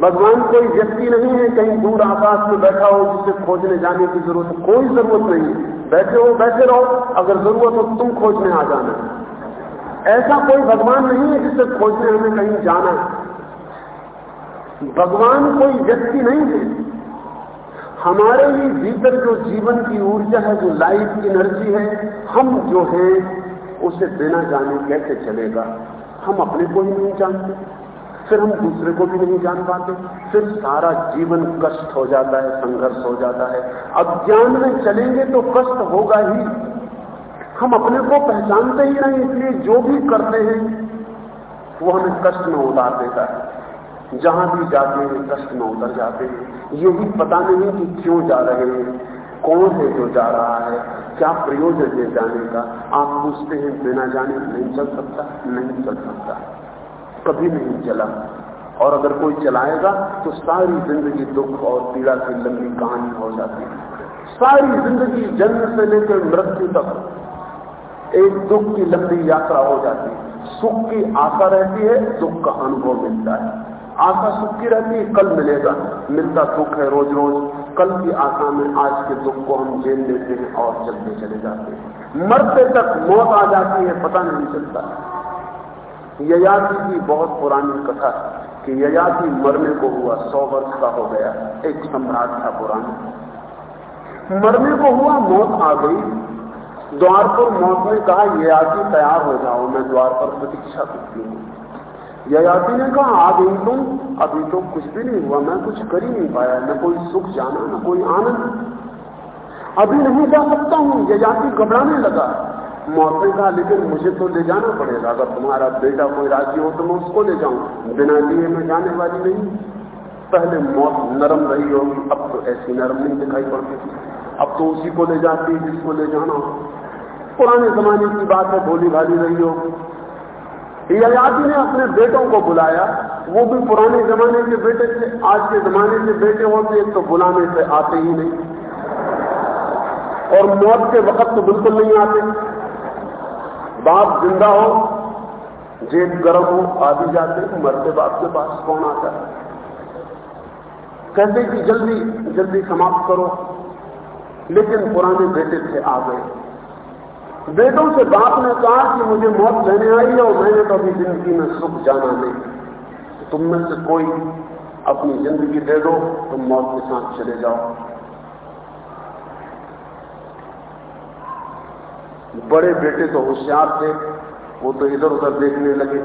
भगवान कोई व्यक्ति नहीं है, कहीं दूर आकाश में बैठा हो, जिसे खोजने जाने की ज़रूरत कोई ज़रूरत नहीं। बैठे हो, बैठे रहो। अगर ज़रूरत हो, तुम खोजने आ जाना। ऐसा कोई भगवान नहीं है जिसे खोजने हमें कहीं जाना है। भगवान कोई व्यक्ति नहीं है। हमारे ही भीतर जो जीवन की ऊर्जा है, जो लाइफ एनर्जी है, हम जो हैं उसे बिना जाने कैसे चलेगा? हम अपने को ही नहीं जानते। फिर हम दूसरे को भी नहीं जान पाते। फिर सारा जीवन कष्ट हो जाता है, संघर्ष हो जाता है। अज्ञान में चलेंगे तो कष्ट होगा ही। हम अपने को पहचानते ही नहीं, इसलिए जो भी करते हैं, वो हमें कष्ट में उतार देता है। जहाँ भी जाते हैं, कष्ट में उतर जाते हैं। ये भी पता नहीं कि क्यों जा रहे हैं। कौन है जो जा रहा है? क्या प्रयोजन है जाने का? आप पूछते हैं, बिना जाने नहीं चल सकता, नहीं चल सकता। कभी नहीं चला। और अगर कोई चलाएगा तो सारी ज़िंदगी दुख और पीड़ा की लंबी कहानी हो जाती है। सारी ज़िंदगी जन्म से लेकर मृत्यु तक एक दुख की लंबी यात्रा हो जाती है। सुख की आशा रहती है, दुख का अनुभव मिलता है। आशा सुख की रहती है, कल मिलेगा। मिलता सुख है रोज रोज कल की आशा में आज के दुख को हम झेल लेते हैं और चलते चले जाते हैं। मरते तक मौत आ जाती है, पता नहीं चलता। ययाति की बहुत पुरानी कथा कि ययाति मरने को हुआ, सौ वर्ष का हो गया, एक सम्राट था पुराना। मरने को हुआ, मौत आ गई। द्वार पर मौत ने कहा, ययाति तैयार हो जाओ, मैं द्वार पर प्रतीक्षा करती हूँ। ययाति ने कहा आ तुम, अभी तो कुछ भी नहीं हुआ, मैं कुछ कर ही नहीं पाया, न कोई सुख जाना, न कोई आनंद। अभी नहीं जा सकता हूँ, ययाति घबराने लगा। मौत ने कहा, लेकिन मुझे तो ले जाना पड़ेगा, अगर तुम्हारा बेटा कोई राज़ी हो तो मैं उसको ले जाऊँ, बिना लिए मैं जाने वाली नहीं। पहले मौत नरम रही होगी, अब तो ऐसी नरम नहीं दिखाई पड़ती अब तो उसी को ले जाती जिसको ले जाना हो। पुराने जमाने की बात है भोली भाली रही होगी ययाति ने अपने बेटों को बुलाया। वो भी पुराने जमाने के बेटे थे। आज के जमाने के बेटे होते तो बुलाने से आते ही नहीं। और मौत के वक्त तो बिल्कुल नहीं आते। बाप ज़िंदा हो, जेब गर्म हो, आदि जाते मरते बाप के पास कौन आता है? कहते कि जल्दी जल्दी समाप्त करो। लेकिन पुराने बेटे थे आ गए। बेटों से बाप ने कहा कि मुझे मौत लेने आई है और मैंने तो अभी ज़िंदगी में सुख जाना नहीं। तुम में से कोई अपनी ज़िंदगी दे दो, तुम मौत के साथ चले जाओ। बड़े बेटे तो होशियार थे, वो तो इधर उधर देखने लगे।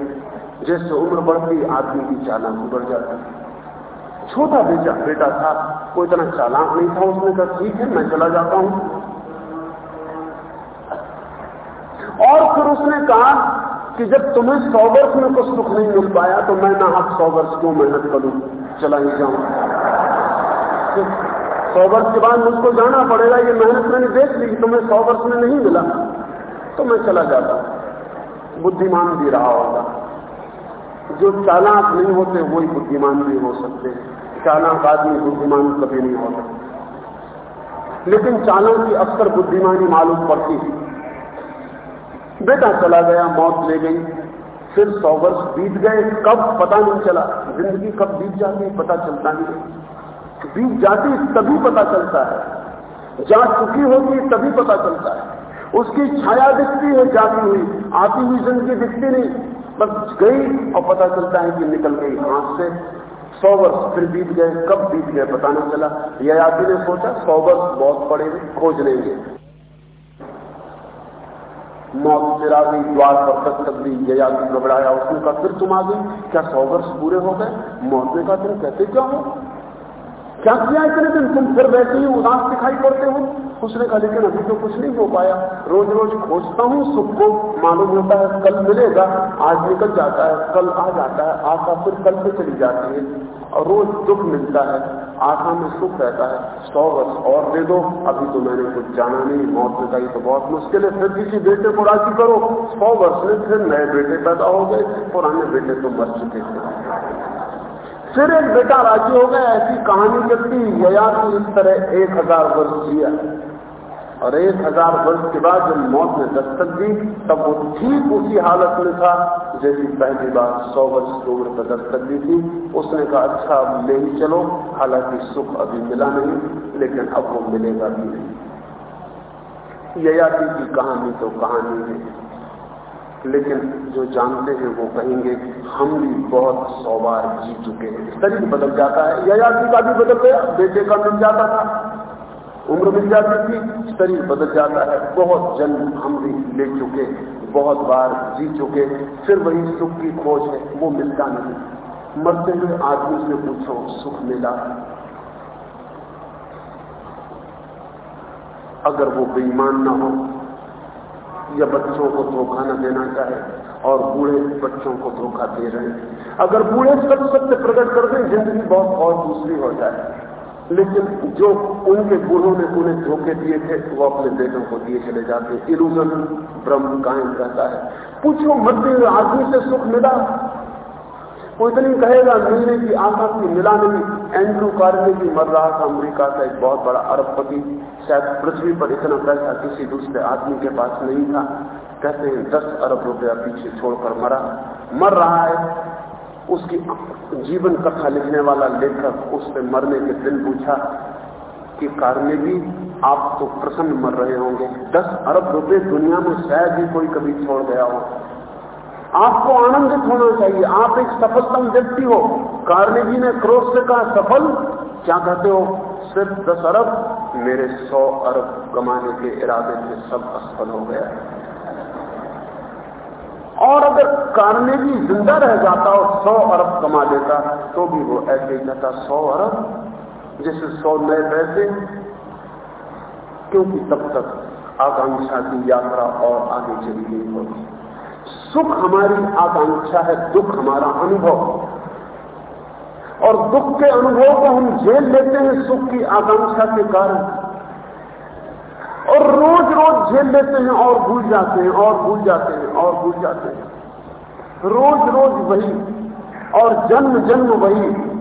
जैसे उम्र बढ़ती, आदमी की चालाकी बढ़ जाती। छोटा बेटा बेटा था, कोई इतना चालाक नहीं था उसने कहा, ठीक है, मैं चला जाता हूँ। और फिर उसने कहा कि जब तुम्हें सौ वर्ष में कुछ सुख नहीं मिल पाया तो मैं ना हक सौ वर्ष क्यों मेहनत करूँ? चला ही जाऊँ। तो सौ वर्ष के बाद मुझको जाना पड़ेगा, ये मेहनत मैंने देख ली तुम्हें सौ वर्ष में नहीं मिला तो मैं चला जाता। बुद्धिमान भी रहा होगा जो चालाक नहीं होते वही बुद्धिमान भी हो सकते। चालाक आदमी बुद्धिमान कभी नहीं हो सकता। लेकिन चालाक की अक्सर बुद्धिमानी मालूम पड़ती है बेटा चला गया, मौत ले गई। फिर सौ वर्ष बीत गए, कब पता नहीं चला। ज़िंदगी कब बीत जाती पता चलता नहीं बीत जाती तभी पता चलता है। जा चुकी होगी, तभी पता चलता है। उसकी छाया दिखती है, जाती हुई। आती हुई ज़िंदगी दिखती नहीं। बस गई और पता चलता है कि निकल गई हाथ से। सौ वर्ष फिर बीत गए, कब बीत गए पता नहीं चला। यह आदमी ने सोचा, सौ वर्ष बहुत पड़े खोज लेंगे। मौत आ गई द्वार पर तक तक दी जया की घबराया, उसने कहा, फिर तुम आ गई? क्या सौ वर्ष पूरे हो गए? मौत ने कहा तुम कहते क्या हो? क्या किया इतने दिन तुम फिर वैसे ही उदास दिखाई पड़ते हो? उसने कहा लेकिन अभी तो कुछ नहीं हो पाया। रोज रोज खोजता हूँ, सुख को मालूम होता है, कल मिलेगा, आज निकल जाता है, कल आ जाता है, आशा फिर कल पे चली जाती है। और रोज दुख मिलता है, आशा में सुख रहता है। सौ वर्ष और दे दो, अभी तो मैंने कुछ जाना नहीं, मौत कही तो बहुत मुश्किल है। फिर किसी बेटे को राज़ी करो, सौ वर्ष में फिर नए बेटे पैदा हो गए, पुराने बेटे तो मर चुके थे फिर एक बेटा राज़ी हो गया, ऐसी कहानी चलती, यया इस तरह एक हज़ार वर्ष जिया। और एक हज़ार वर्ष के बाद जब मौत ने दस्तक दी, तब वो ठीक उसी हालत में था जैसी पहली बार सौ वर्ष की उम्र पर दस्तक दी थी। उसने कहा अच्छा अब ले ही चलो। हालाँकि सुख अभी मिला नहीं, लेकिन अब वो मिलेगा भी नहीं। ययाति की कहानी तो कहानी है, लेकिन जो जानते हैं वो कहेंगे, हम भी बहुत सौ बार जी चुके हैं। शरीर बदल जाता है। ययाति का भी बदल गया, बेटे का मिल जाता था। उम्र मिल जाती थी, शरीर बदल जाता है। बहुत जन्म हम भी ले चुके, बहुत बार जी चुके, फिर वही सुख की खोज है, वो मिलता नहीं। मरते हुए आदमी से पूछो, सुख मिला? अगर वो बेईमान ना हो, या बच्चों को धोखा न देना चाहे, और बूढ़े बच्चों को धोखा दे रहे हैं। अगर बूढ़े सब सत्य प्रकट कर दें, ज़िंदगी बहुत और दूसरी हो जाए। लेकिन जो उनके बूढ़ों ने उन्हें धोखे दिए थे, वो अपने बेटों को दिए चले जाते इलूजन ब्रह्म कायम रहता है। पूछो मध्य आदमी से सुख मिला? कोई तो नहीं कहेगा, मिलने की आशा की मिला नहीं। एंड्रू कार्ने की मर रहा था अमरीका का एक बहुत बड़ा अरबपति। शायद पृथ्वी पर इतना पैसा किसी दूसरे आदमी के पास नहीं था। कहते हैं, दस अरब रुपया पीछे छोड़कर मरा। मर रहा है। उसकी जीवन कथा लिखने वाला लेखक, उससे मरने के दिन पूछा कि कारने भी आप तो प्रसन्न मर रहे होंगे। दस अरब रुपए दुनिया में शायद ही कोई कभी छोड़ गया हो। आपको आनंदित होना चाहिए। आप एक सफलतम व्यक्ति हो। कार्नेगी ने क्रोध से कहा, सफल? क्या कहते हो? सिर्फ़ दस अरब? मेरे सौ अरब कमाने के इरादे से सब असफल हो गया। और अगर कार्नेगी ज़िंदा रह जाता और सौ अरब कमा देता तो भी वो ऐसे ही कहता, सौ अरब? जैसे सौ नए पैसे। क्योंकि तब तक आकांक्षा की यात्रा और आगे चली गई होगी। सुख हमारी आकांक्षा है, दुख हमारा अनुभव। और दुख के अनुभव को हम झेल लेते हैं सुख की आकांक्षा के कारण। और रोज रोज झेल लेते हैं और भूल जाते हैं, और भूल जाते हैं, और भूल जाते हैं। रोज रोज वही, और जन्म जन्म वही।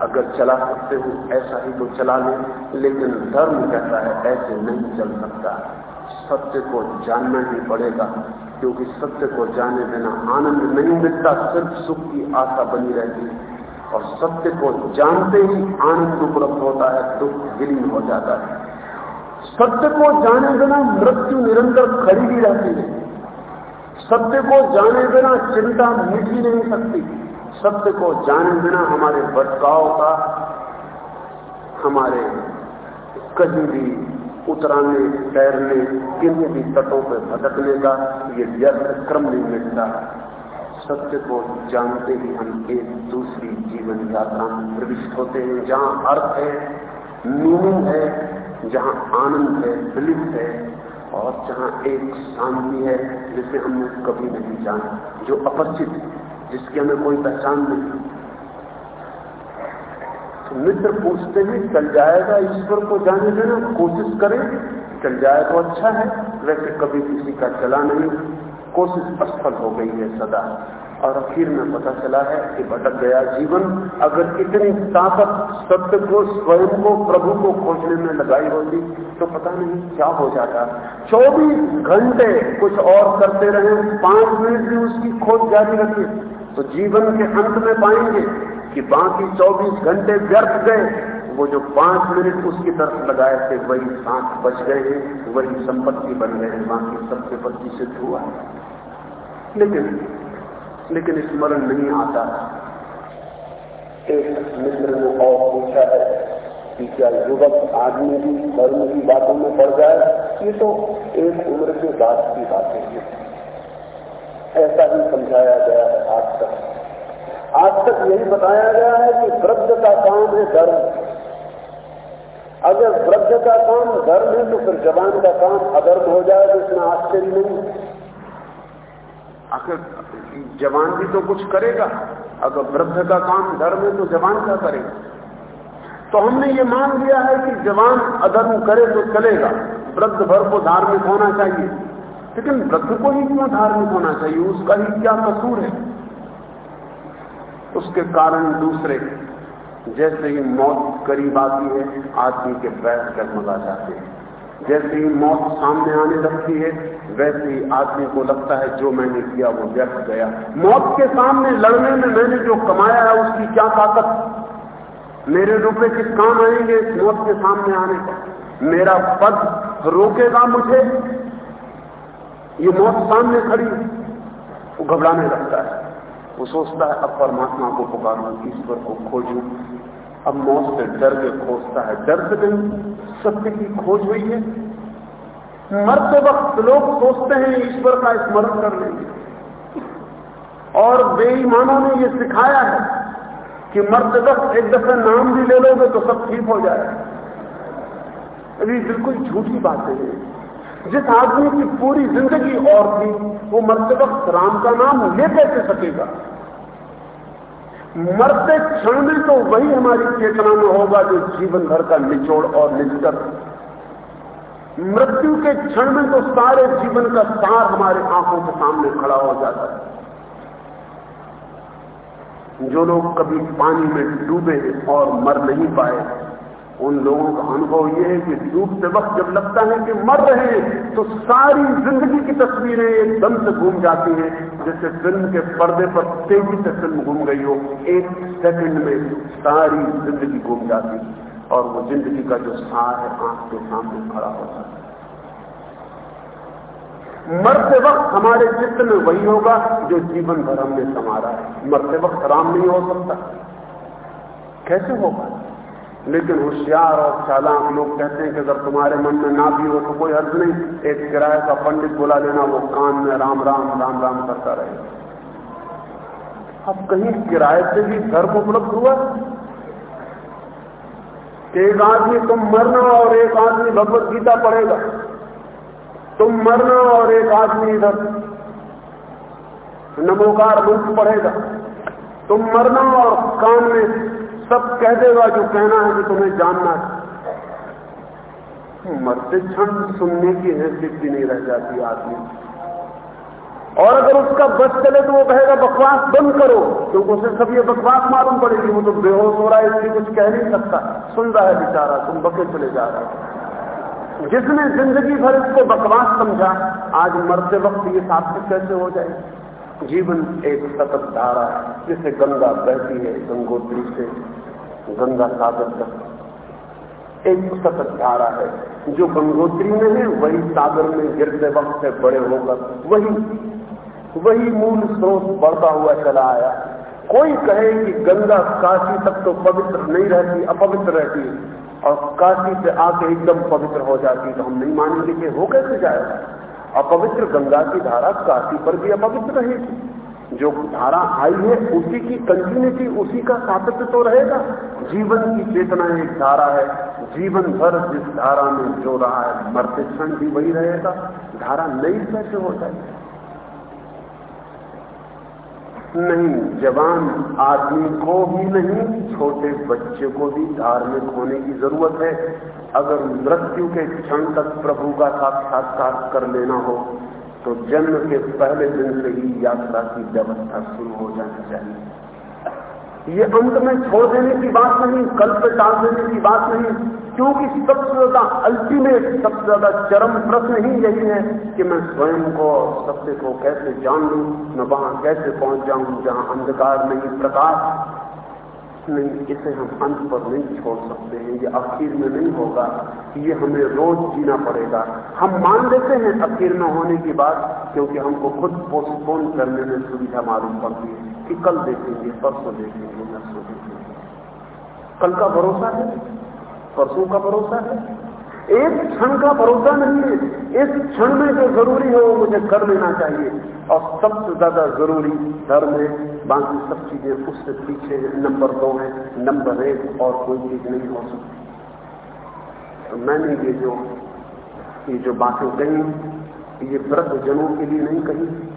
अगर चला सकते हो, ऐसा ही तो चला ले, लेकिन धर्म कहता है, ऐसे नहीं चल सकता। सत्य को जानना ही पड़ेगा, क्योंकि सत्य को जाने बिना आनंद नहीं मिलता सिर्फ़ सुख की आशा बनी रहती और सत्य को जानते ही आनंद उपलब्ध होता है, दुख विलीन हो जाता है। सत्य को जाने बिना मृत्यु निरंतर खड़ी ही रहती है। सत्य को जाने बिना चिंता मिट ही नहीं सकती। सत्य को जाने बिना हमारे भटकाव का, हमारे कहीं भी उतराने, तैरने, किन्हीं भी तटों पर भटकने का ये व्यर्थ क्रम नहीं मिलता सत्य को जानते ही हम एक दूसरी जीवन यात्रा में प्रविष्ट होते हैं, जहाँ अर्थ है मीनिंग है जहाँ आनंद है ब्लिस है और जहाँ एक शांति है जिसे हमने कभी नहीं जाना, जो अपरिचित जिसकी हमें कोई पहचान नहीं। तो मित्र पूछते हैं, चल जाएगा ईश्वर को जाने देना, कोशिश करें, चल जाए तो अच्छा है, वैसे कभी किसी का चला नहीं, कोशिश असफल हो गई है सदा। और आखिर में पता चला है कि भटक गया जीवन अगर इतनी ताकत सत्य को, स्वयं को, प्रभु को खोजने में लगाई होती तो पता नहीं क्या हो जाता। 24 घंटे कुछ और करते रहे, पाँच मिनट भी उसकी खोज जारी रखी तो जीवन के अंत में पाएँगे कि बाकी 24 घंटे व्यर्थ गए। वो जो पाँच मिनट उसकी तरफ़ लगाए थे, वही सांस बच गए हैं, वही संपत्ति बन गए बाकी सबसे पत्ती सिद्ध हुआ। लेकिन लेकिन स्मरण नहीं आता। एक मित्र ने और पूछा है कि क्या युवक आदमी भी धर्म की बातों में पड़ जाए? ये तो एक उम्र के बाद की बातें हैं। ऐसा ही समझाया गया है आज तक। आज तक यही बताया गया है कि वृद्ध का काम है धर्म। अगर वृद्ध का काम धर्म है तो फिर जवान का काम अधर्म हो जाए तो इसमें आश्चर्य नहीं। आखिर जवान भी तो कुछ करेगा। अगर वृद्ध का काम धर्म है तो जवान क्या करेगा? तो हमने ये मान लिया है कि जवान अधर्म करे तो चलेगा। वृद्ध भर को धार्मिक होना चाहिए। लेकिन वृद्ध को ही क्यों धार्मिक होना चाहिए? उसका ही क्या कसूर है? उसके कारण दूसरे, जैसे ही मौत करीब आती है, आदमी के पैर डगमगा जाते हैं। जैसे ही मौत सामने आने लगती है, वैसे ही आदमी को लगता है जो मैंने किया वो व्यर्थ गया। मौत के सामने लड़ने में मैंने जो कमाया है, उसकी क्या ताकत? मेरे रुपए किस काम आएँगे मौत के सामने आने का? मेरा पद रोकेगा मुझे? ये मौत सामने खड़ी वो घबराने लगता है। वो सोचता है, अब परमात्मा को पुकारू, ईश्वर को खोजू। अब मौत से डर के खोजता है। डर से नहीं सत्य की खोज हुई है। मरते वक्त लोग सोचते हैं, ईश्वर का स्मरण कर लेंगे। और बेईमानों ने यह सिखाया है कि मरते वक्त एक दफे नाम भी ले लोगे तो सब ठीक हो जाए अभी बिल्कुल झूठी बातें हैं जिस आदमी की पूरी ज़िंदगी और थी वो मरते वक्त राम का नाम ले कैसे सकेगा। मरते क्षण में तो वही हमारी चेतना में होगा जो जीवन भर का निचोड़ और निष्कर्ष मृत्यु के क्षण में तो सारे जीवन का सार हमारे आँखों के सामने खड़ा हो जाता है। जो लोग कभी पानी में डूबे और मर नहीं पाए उन लोगों का अनुभव यह है कि डूबते वक्त जब लगता है कि मर रहे हैं तो सारी ज़िंदगी की तस्वीरें एकदम से घूम जाती हैं, जैसे फ़िल्म के पर्दे पर तेज़ी से फ़िल्म घूम गई हो। एक सेकंड में सारी ज़िंदगी घूम जाती है और वो ज़िंदगी का जो सार है, आँख के सामने खड़ा हो जाता है। मरते वक्त हमारे चित्त में वही होगा जो जीवन भर हमने समारा है। मरते वक्त राम नहीं हो सकता। कैसे होगा? लेकिन होशियार और चालाक लोग कहते हैं कि अगर तुम्हारे मन में ना भी हो तो कोई अर्ज़ नहीं। एक किराए का पंडित बुला लेना, वो कान में राम राम राम राम करता रहे। अब कहीं किराए से भी धर्म उपलब्ध हुआ? एक आदमी तुम मरना और एक आदमी भगवत गीता पढ़ेगा। तुम मरना और एक आदमी इधर नमोकार मंत्र पढ़ेगा। तुम मरना और कान में सब कह देगा जो कहना है कि तुम्हें जानना है। मरते क्षण सुनने की हैसियत भी नहीं रह जाती आदमी। और अगर उसका बस चले तो वो कहेगा, बकवास बंद करो। क्योंकि उसे सब ये बकवास मालूम पड़ेगी, वो तो बेहोश हो रहा है, इसलिए कुछ कह नहीं सकता। सुन रहा है बेचारा, तुम बके चले जा रहा है। जिसने ज़िंदगी भर इसको बकवास समझा, आज मरते वक्त ये सार्थक कैसे हो जाए जीवन एक सतत धारा है, जिसे गंगा बहती है गंगोत्री से, गंगा सागर तक। एक सतत धारा है, जो गंगोत्री में है, वही सागर में गिरते वक्त से बड़े होकर, वही वही मूल स्रोत बढ़ता हुआ चला आया। कोई कहे कि गंगा काशी तक तो पवित्र नहीं रहती, अपवित्र रहती और काशी से आके एकदम पवित्र हो जाती तो हम नहीं मानेंगे कि हो कैसे जाएगा। अपवित्र गंगा की धारा काशी पर भी अपवित्र रहेगी। जो धारा आई है, उसी की कंटिन्यूटी उसी का सातत्य तो रहेगा। जीवन की चेतना एक धारा है। जीवन भर जिस धारा में जो रहा है, मरते क्षण भी वही रहेगा। धारा नई कैसे हो जाएगी। नहीं, जवान आदमी को ही नहीं, छोटे बच्चे को भी धार्मिक होने की ज़रूरत है। अगर मृत्यु के क्षण तक प्रभु का साक्षात्कार कर लेना हो तो जन्म के पहले दिन से ही यात्रा की व्यवस्था शुरू हो जानी चाहिए। ये अंत में छोड़ देने की बात नहीं कल पे टाल देने की बात नहीं, क्योंकि सबसे ज़्यादा अल्टीमेट सबसे ज़्यादा चरम प्रश्न ही यही है कि मैं स्वयं को सत्य को कैसे जान लू, मैं वहाँ कैसे पहुँच जाऊँ जहाँ अंधकार नहीं प्रकाश नहीं, इसे हम अंत पर नहीं छोड़ सकते हैं, ये आखिर में नहीं होगा, ये हमें रोज जीना पड़ेगा। हम मान लेते हैं आखिर में होने की बात, क्योंकि हमको खुद पोस्टपोन करने में सुविधा मालूम पड़ती है कि कल देखेंगे, परसों देखेंगे, नरसों देखेंगे। कल का भरोसा है? परसों का भरोसा है? एक क्षण का भरोसा नहीं है। इस क्षण में जो ज़रूरी है वो मुझे कर लेना चाहिए। और सबसे ज़्यादा ज़रूरी धर्म है बाकी सब चीज़ें उससे पीछे नंबर दो है, नंबर एक और कोई चीज़ नहीं हो सकती। तो मैंने ये जो ये जो बातें कही, ये वृद्ध जनों के लिए नहीं कही।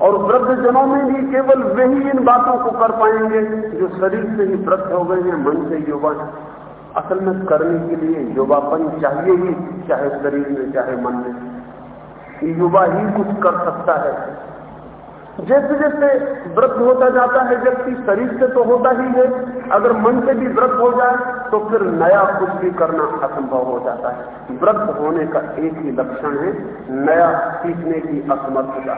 और वृद्ध जनों में भी केवल वही इन बातों को कर पाएँगे जो शरीर से ही वृद्ध हो गए हैं, मन से युवा। असल में करने के लिए युवापन चाहिए ही, चाहे शरीर में, चाहे मन में। युवा ही कुछ कर सकता है। जैसे जैसे वृद्ध होता जाता है, व्यक्ति शरीर से तो होता ही है। अगर मन से भी वृद्ध हो जाए तो फिर नया कुछ भी करना असंभव हो जाता है। वृद्ध होने का एक ही लक्षण है, नया सीखने की असमर्थता।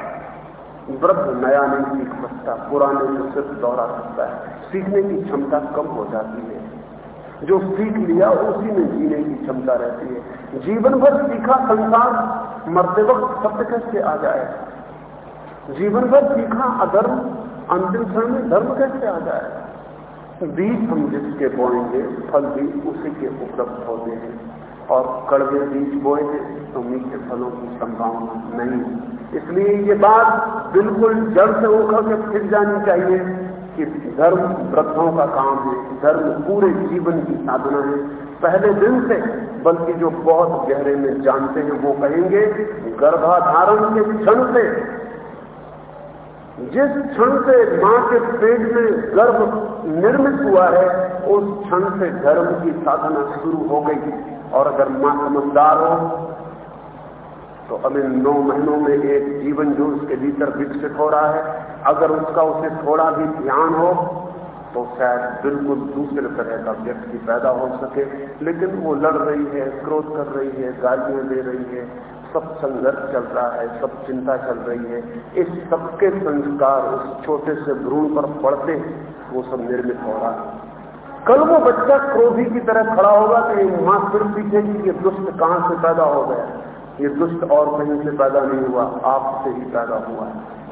वृद्ध नया नहीं सीख सकता, पुराने को सिर्फ़ दोहरा सकता है। सीखने की क्षमता कम हो जाती है। जो सीख लिया, उसी में जीने की क्षमता रहती है। जीवन भर सीखा संसार, मरते वक्त सत्य कैसे आ जाए। जीवन भर सीखा, अधर्म, अंतिम क्षण में धर्म कैसे आ जाए? बीज हम जिसके बोएँगे, फल भी उसी के उपलब्ध होते हैं। और कड़वे बीज बोएँगे तो मीठे फलों की संभावना नहीं इसलिए ये बात बिल्कुल जड़ से उखड़ के फिर जानी चाहिए कि धर्म वृद्धों का काम है, धर्म पूरे जीवन की साधना है। पहले दिन से, बल्कि जो बहुत गहरे में जानते हैं, वो कहेंगे, गर्भाधारण के क्षण से जिस क्षण से माँ के पेट में गर्भ निर्मित हुआ है, उस क्षण से धर्म की साधना शुरू हो गई। और अगर माँ समझदार हो तो अब इन नौ महीनों में एक जीवन जो उसके भीतर विकसित हो रहा है। अगर उसका उसे थोड़ा भी ध्यान हो तो शायद बिल्कुल दूसरे तरह का व्यक्ति पैदा हो सके। लेकिन वो लड़ रही है, क्रोध कर रही है, गालियाँ दे रही है सब संघर्ष चल रहा है, सब चिंता चल रही है। इस सबके संस्कार, उस छोटे से भ्रूण पर पड़ते, वो सब निर्मित हो रहा है। कल वो बच्चा क्रोधी की तरह खड़ा होगा कि माँ फिर सीखेगी कि दुष्ट कहाँ से पैदा हो गया? ये दुष्ट और कहीं से पैदा नहीं हुआ आपसे ही पैदा हुआ है।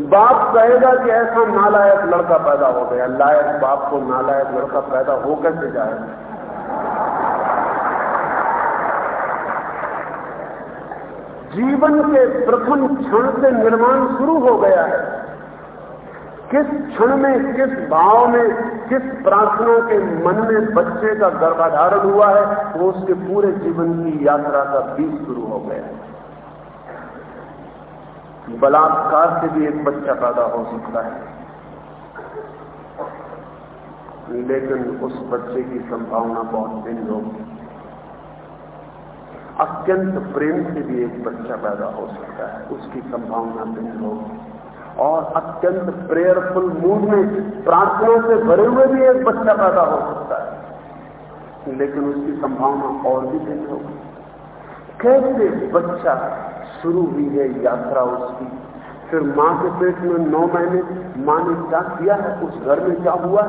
बाप कहेगा कि ऐसा नालायक लड़का पैदा हो गया। लायक बाप को नालायक लड़का पैदा हो कैसे जाए जीवन के प्रथम क्षण से निर्माण शुरू हो गया है। किस क्षण में, किस भाव में, किस प्रार्थना के मन में बच्चे का गर्भाधारण हुआ है, वो उसके पूरे जीवन की यात्रा का बीज शुरू हो गया है। बलात्कार से भी एक बच्चा पैदा हो सकता है। लेकिन उस बच्चे की संभावना बहुत भिन्न होगी। अत्यंत प्रेम से भी एक बच्चा पैदा हो सकता है, उसकी संभावना भिन्न होगी। और अत्यंत प्रेयरफुल मूड में, प्रार्थना से भरे हुए भी एक बच्चा पैदा हो सकता है। लेकिन उसकी संभावना और भी भिन्न होगी। कैसे बच्चा शुरू हुई है यात्रा उसकी? फिर माँ के पेट में नौ महीने, माँ ने क्या किया है? उस घर में क्या हुआ?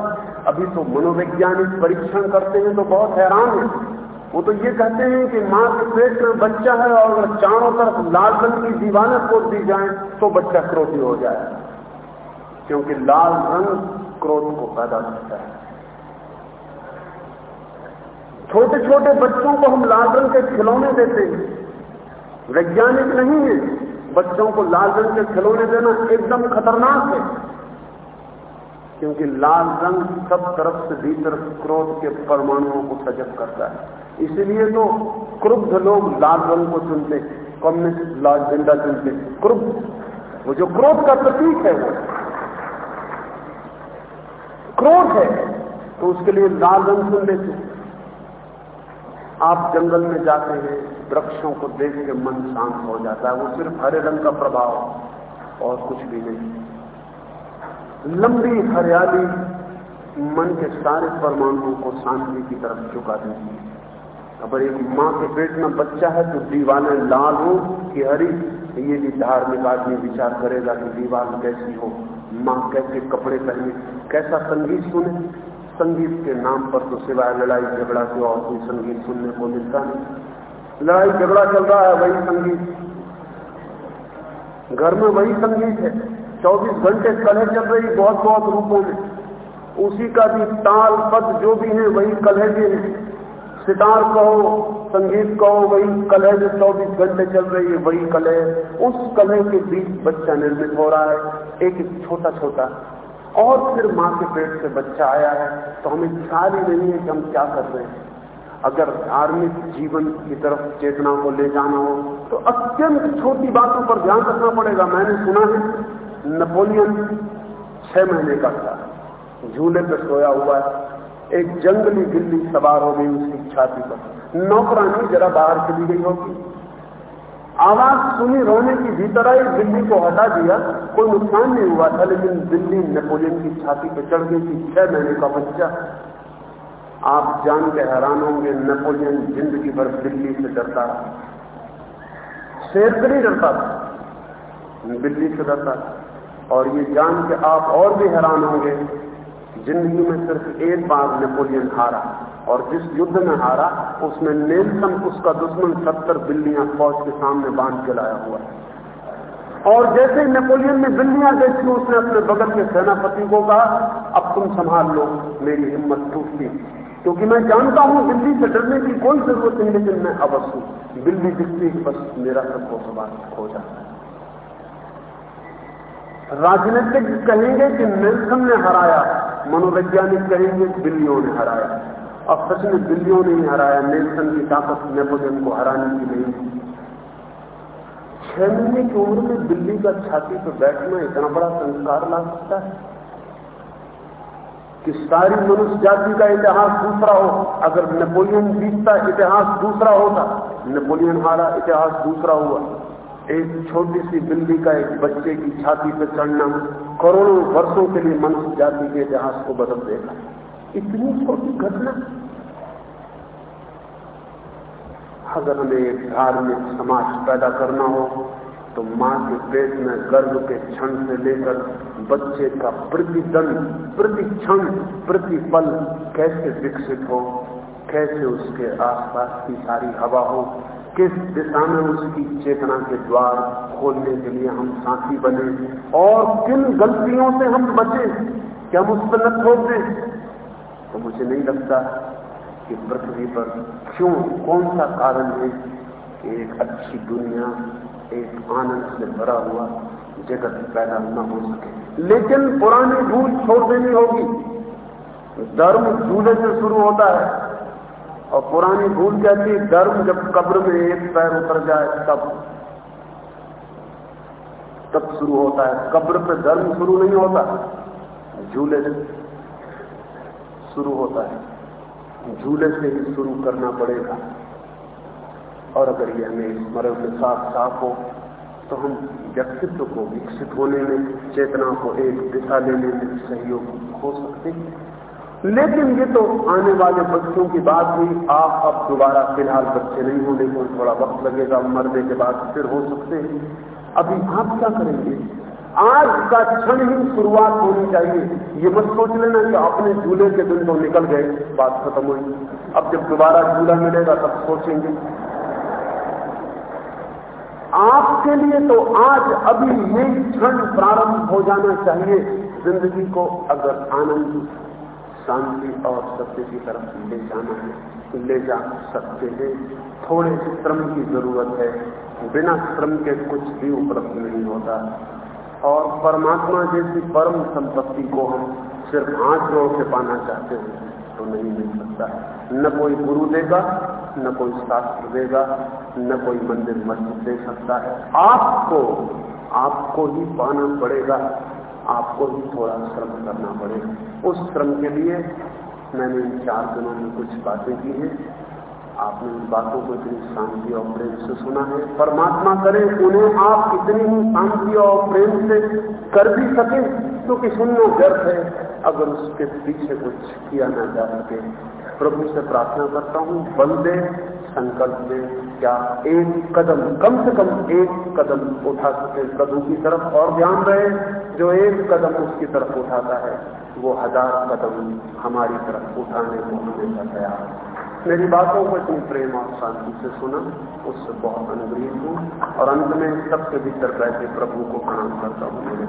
अभी तो मनोवैज्ञानिक परीक्षण करते हैं तो बहुत हैरान है। वो तो ये कहते हैं कि माँ के पेट में बच्चा है और अगर चारों तरफ़ लाल रंग की दीवाने पोत दी जाए तो बच्चा क्रोधी हो जाए। क्योंकि लाल रंग क्रोध को पैदा करता है। छोटे छोटे बच्चों को हम लाल रंग के खिलौने देते हैं। वैज्ञानिक नहीं है। बच्चों को लाल रंग के खिलौने देना एकदम खतरनाक है। क्योंकि लाल रंग सब तरफ़ से भीतर क्रोध के परमाणुओं को सजग करता है। इसलिए तो क्रुद्ध लोग लाल रंग को चुनते कम्युनिस्ट लाल झंडा चुनते क्रुद्ध, वो जो क्रोध का प्रतीक है वो। क्रोध है तो उसके लिए लाल रंग चुन लेते आप जंगल में जाते हैं, वृक्षों को देख के मन शांत हो जाता है, वो सिर्फ़ हरे रंग का प्रभाव और कुछ भी नहीं। लंबी हरियाली मन के सारे परमाणुओं को शांति की तरफ़ झुका देती है। अगर एक माँ के पेट में बच्चा है तो दीवाने लाल हो कि हरी ये भी धार्मिक आदमी विचार करेगा कि दीवार कैसी हो, माँ कैसे कपड़े पहने, कैसा संगीत सुने। संगीत के नाम पर तो सिवाय लड़ाई झगड़ा के और कोई संगीत सुनने को मिलता नहीं। लड़ाई झगड़ा चल रहा है, वही संगीत। घर में वही संगीत है। 24 घंटे कलह चल रही, बहुत बहुत रूपों में। उसी का भी ताल, पद जो भी है, वही कलह के हैं। सितार कहो, संगीत कहो, वही कलह जो चौबीस घंटे चल रही है, वही कलह। उस कलह के बीच बच्चा निर्मित हो रहा है। एक एक छोटा छोटा और फिर माँ के पेट से बच्चा आया है तो हमें ख्याल ही नहीं है कि हम क्या कर रहे हैं। अगर धार्मिक जीवन की तरफ़ चेतना को ले जाना हो तो अत्यंत छोटी बातों पर ध्यान रखना पड़ेगा। मैंने सुना है नेपोलियन छह महीने का था। झूले पर सोया हुआ एक जंगली बिल्ली सवार हो गई उसकी छाती पर। नौकरानी जरा बाहर चली गई होगी। आवाज़ सुनी रोने की भीतर आई बिल्ली को हटा दिया। कोई नुकसान नहीं हुआ था, लेकिन बिल्ली नेपोलियन की छाती पर चढ़ गई थी छह महीने का बच्चा। आप जान के हैरान होंगे, नेपोलियन ज़िंदगी भर बिल्ली से डरता शेर से नहीं डरता था। बिल्ली से डरता और ये जान के आप और भी हैरान होंगे ज़िंदगी में सिर्फ़ एक बार नेपोलियन हारा और जिस युद्ध में हारा, उसमें नेल्सन, उसका दुश्मन सत्तर बिल्लियाँ फौज के सामने बाँध के लाया हुआ है। और जैसे नेपोलियन ने बिल्लियाँ देखी, उसने अपने बगल के सेनापति को कहा, अब तुम संभाल लो, मेरी हिम्मत टूटती क्योंकि मैं जानता हूँ, बिल्ली से डरने की कोई ज़रूरत नहीं, लेकिन मैं अवश्य बिल्ली दिखती बस मेरा सबको सवाल हो जाता है। राजनीतिक कहेंगे कि नेल्सन ने हराया, मनोवैज्ञानिक कहेंगे बिल्लियों ने हराया। अब सच में बिल्लियों ने ही हराया नेल्सन की ताकत नेपोलियन को हराने की नहीं। छह महीने की उम्र में बिल्ली का छाती पर बैठना इतना बड़ा संस्कार ला सकता है? कि सारी मनुष्य जाति का इतिहास दूसरा हो, अगर नेपोलियन जीतता, इतिहास दूसरा होता, नेपोलियन हारा, इतिहास दूसरा हुआ। एक छोटी सी बिल्ली का एक बच्चे की छाती पर चढ़ना करोड़ों वर्षों के लिए मनुष्य जाति के इतिहास को बदल देगा इतनी छोटी घटना। अगर हमें एक धार्मिक समाज पैदा करना हो तो माँ के पेट में गर्भ के क्षण से लेकर बच्चे का प्रतिदन प्रति क्षण प्रतिपल कैसे विकसित हो, कैसे उसके आसपास की सारी हवा हो किस दिशा में उसकी चेतना के द्वार खोलने के लिए हम साथी बने और किन गलतियों से हम बचे? कि हम उस पर न दें तो मुझे नहीं लगता कि पृथ्वी पर क्यों, कौन सा कारण है कि एक अच्छी दुनिया, एक आनंद से भरा हुआ जगत पैदा न हो सके। लेकिन पुरानी भूल छोड़ देनी होगी। धर्म झूले से शुरू होता है। और पुरानी भूल कहती धर्म जब कब्र में एक पैर उतर जाए, तब। तब शुरू होता है। कब्र पे धर्म शुरू नहीं होता, झूले से शुरू होता है। झूले से ही शुरू करना पड़ेगा। और अगर ये हमें स्मरण में साफ़ साफ़ हो तो हम व्यक्तित्व को विकसित होने में, चेतना को एक दिशा लेने में सहयोग हो सकते हैं। लेकिन ये तो आने वाले बच्चों की बात हुई आप अब दोबारा फ़िलहाल बच्चे नहीं होने को थोड़ा वक्त लगेगा, मरने के बाद फिर हो सकते हैं। अभी आप क्या करेंगे? आज का क्षण ही शुरुआत होनी चाहिए। ये मत सोच लेना कि अपने झूले के दिन तो निकल गए, बात खत्म हुई। अब जब दोबारा झूला मिलेगा, तब सोचेंगे। आपके लिए तो आज अभी ये क्षण प्रारंभ हो जाना चाहिए, ज़िंदगी को अगर आनंद शांति और सत्य की तरफ़ ले जाना है। ले जा सकते हैं। थोड़े श्रम की ज़रूरत है। बिना श्रम के कुछ भी उपलब्ध नहीं होता। और परमात्मा जैसी परम संपत्ति को हम सिर्फ़ हाथ जोड़ के पाना चाहते हैं तो नहीं मिल सकता। न कोई गुरु देगा, न कोई शास्त्र देगा, न कोई मंदिर मस्जिद दे सकता है। आपको आपको ही पाना पड़ेगा। आपको भी थोड़ा श्रम करना पड़ेगा उस श्रम के लिए मैंने इन चार दिनों में कुछ बातें की हैं। आपने उन बातों को इतनी शांति और प्रेम से सुना है। परमात्मा करे, उन्हें आप इतनी ही शांति और प्रेम से कर भी सके, क्योंकि तो सुनना व्यर्थ है। अगर उसके पीछे कुछ किया ना जा सके प्रभु से प्रार्थना करता हूँ बल दे संकल्प में क्या एक कदम, कम से कम एक कदम उठा सके प्रभु की तरफ़ और ध्यान रहे, जो एक कदम उसकी तरफ़ उठाता है, वो हज़ार कदम हमारी तरफ़ उठाने को हमेशा तैयार मेरी बातों को इतनी प्रेम और शांति से सुना, उससे बहुत अनुग्रहित हूँ और अंत में सबसे भीतर बैठे प्रभु को प्रणाम करता हूँ। मेरे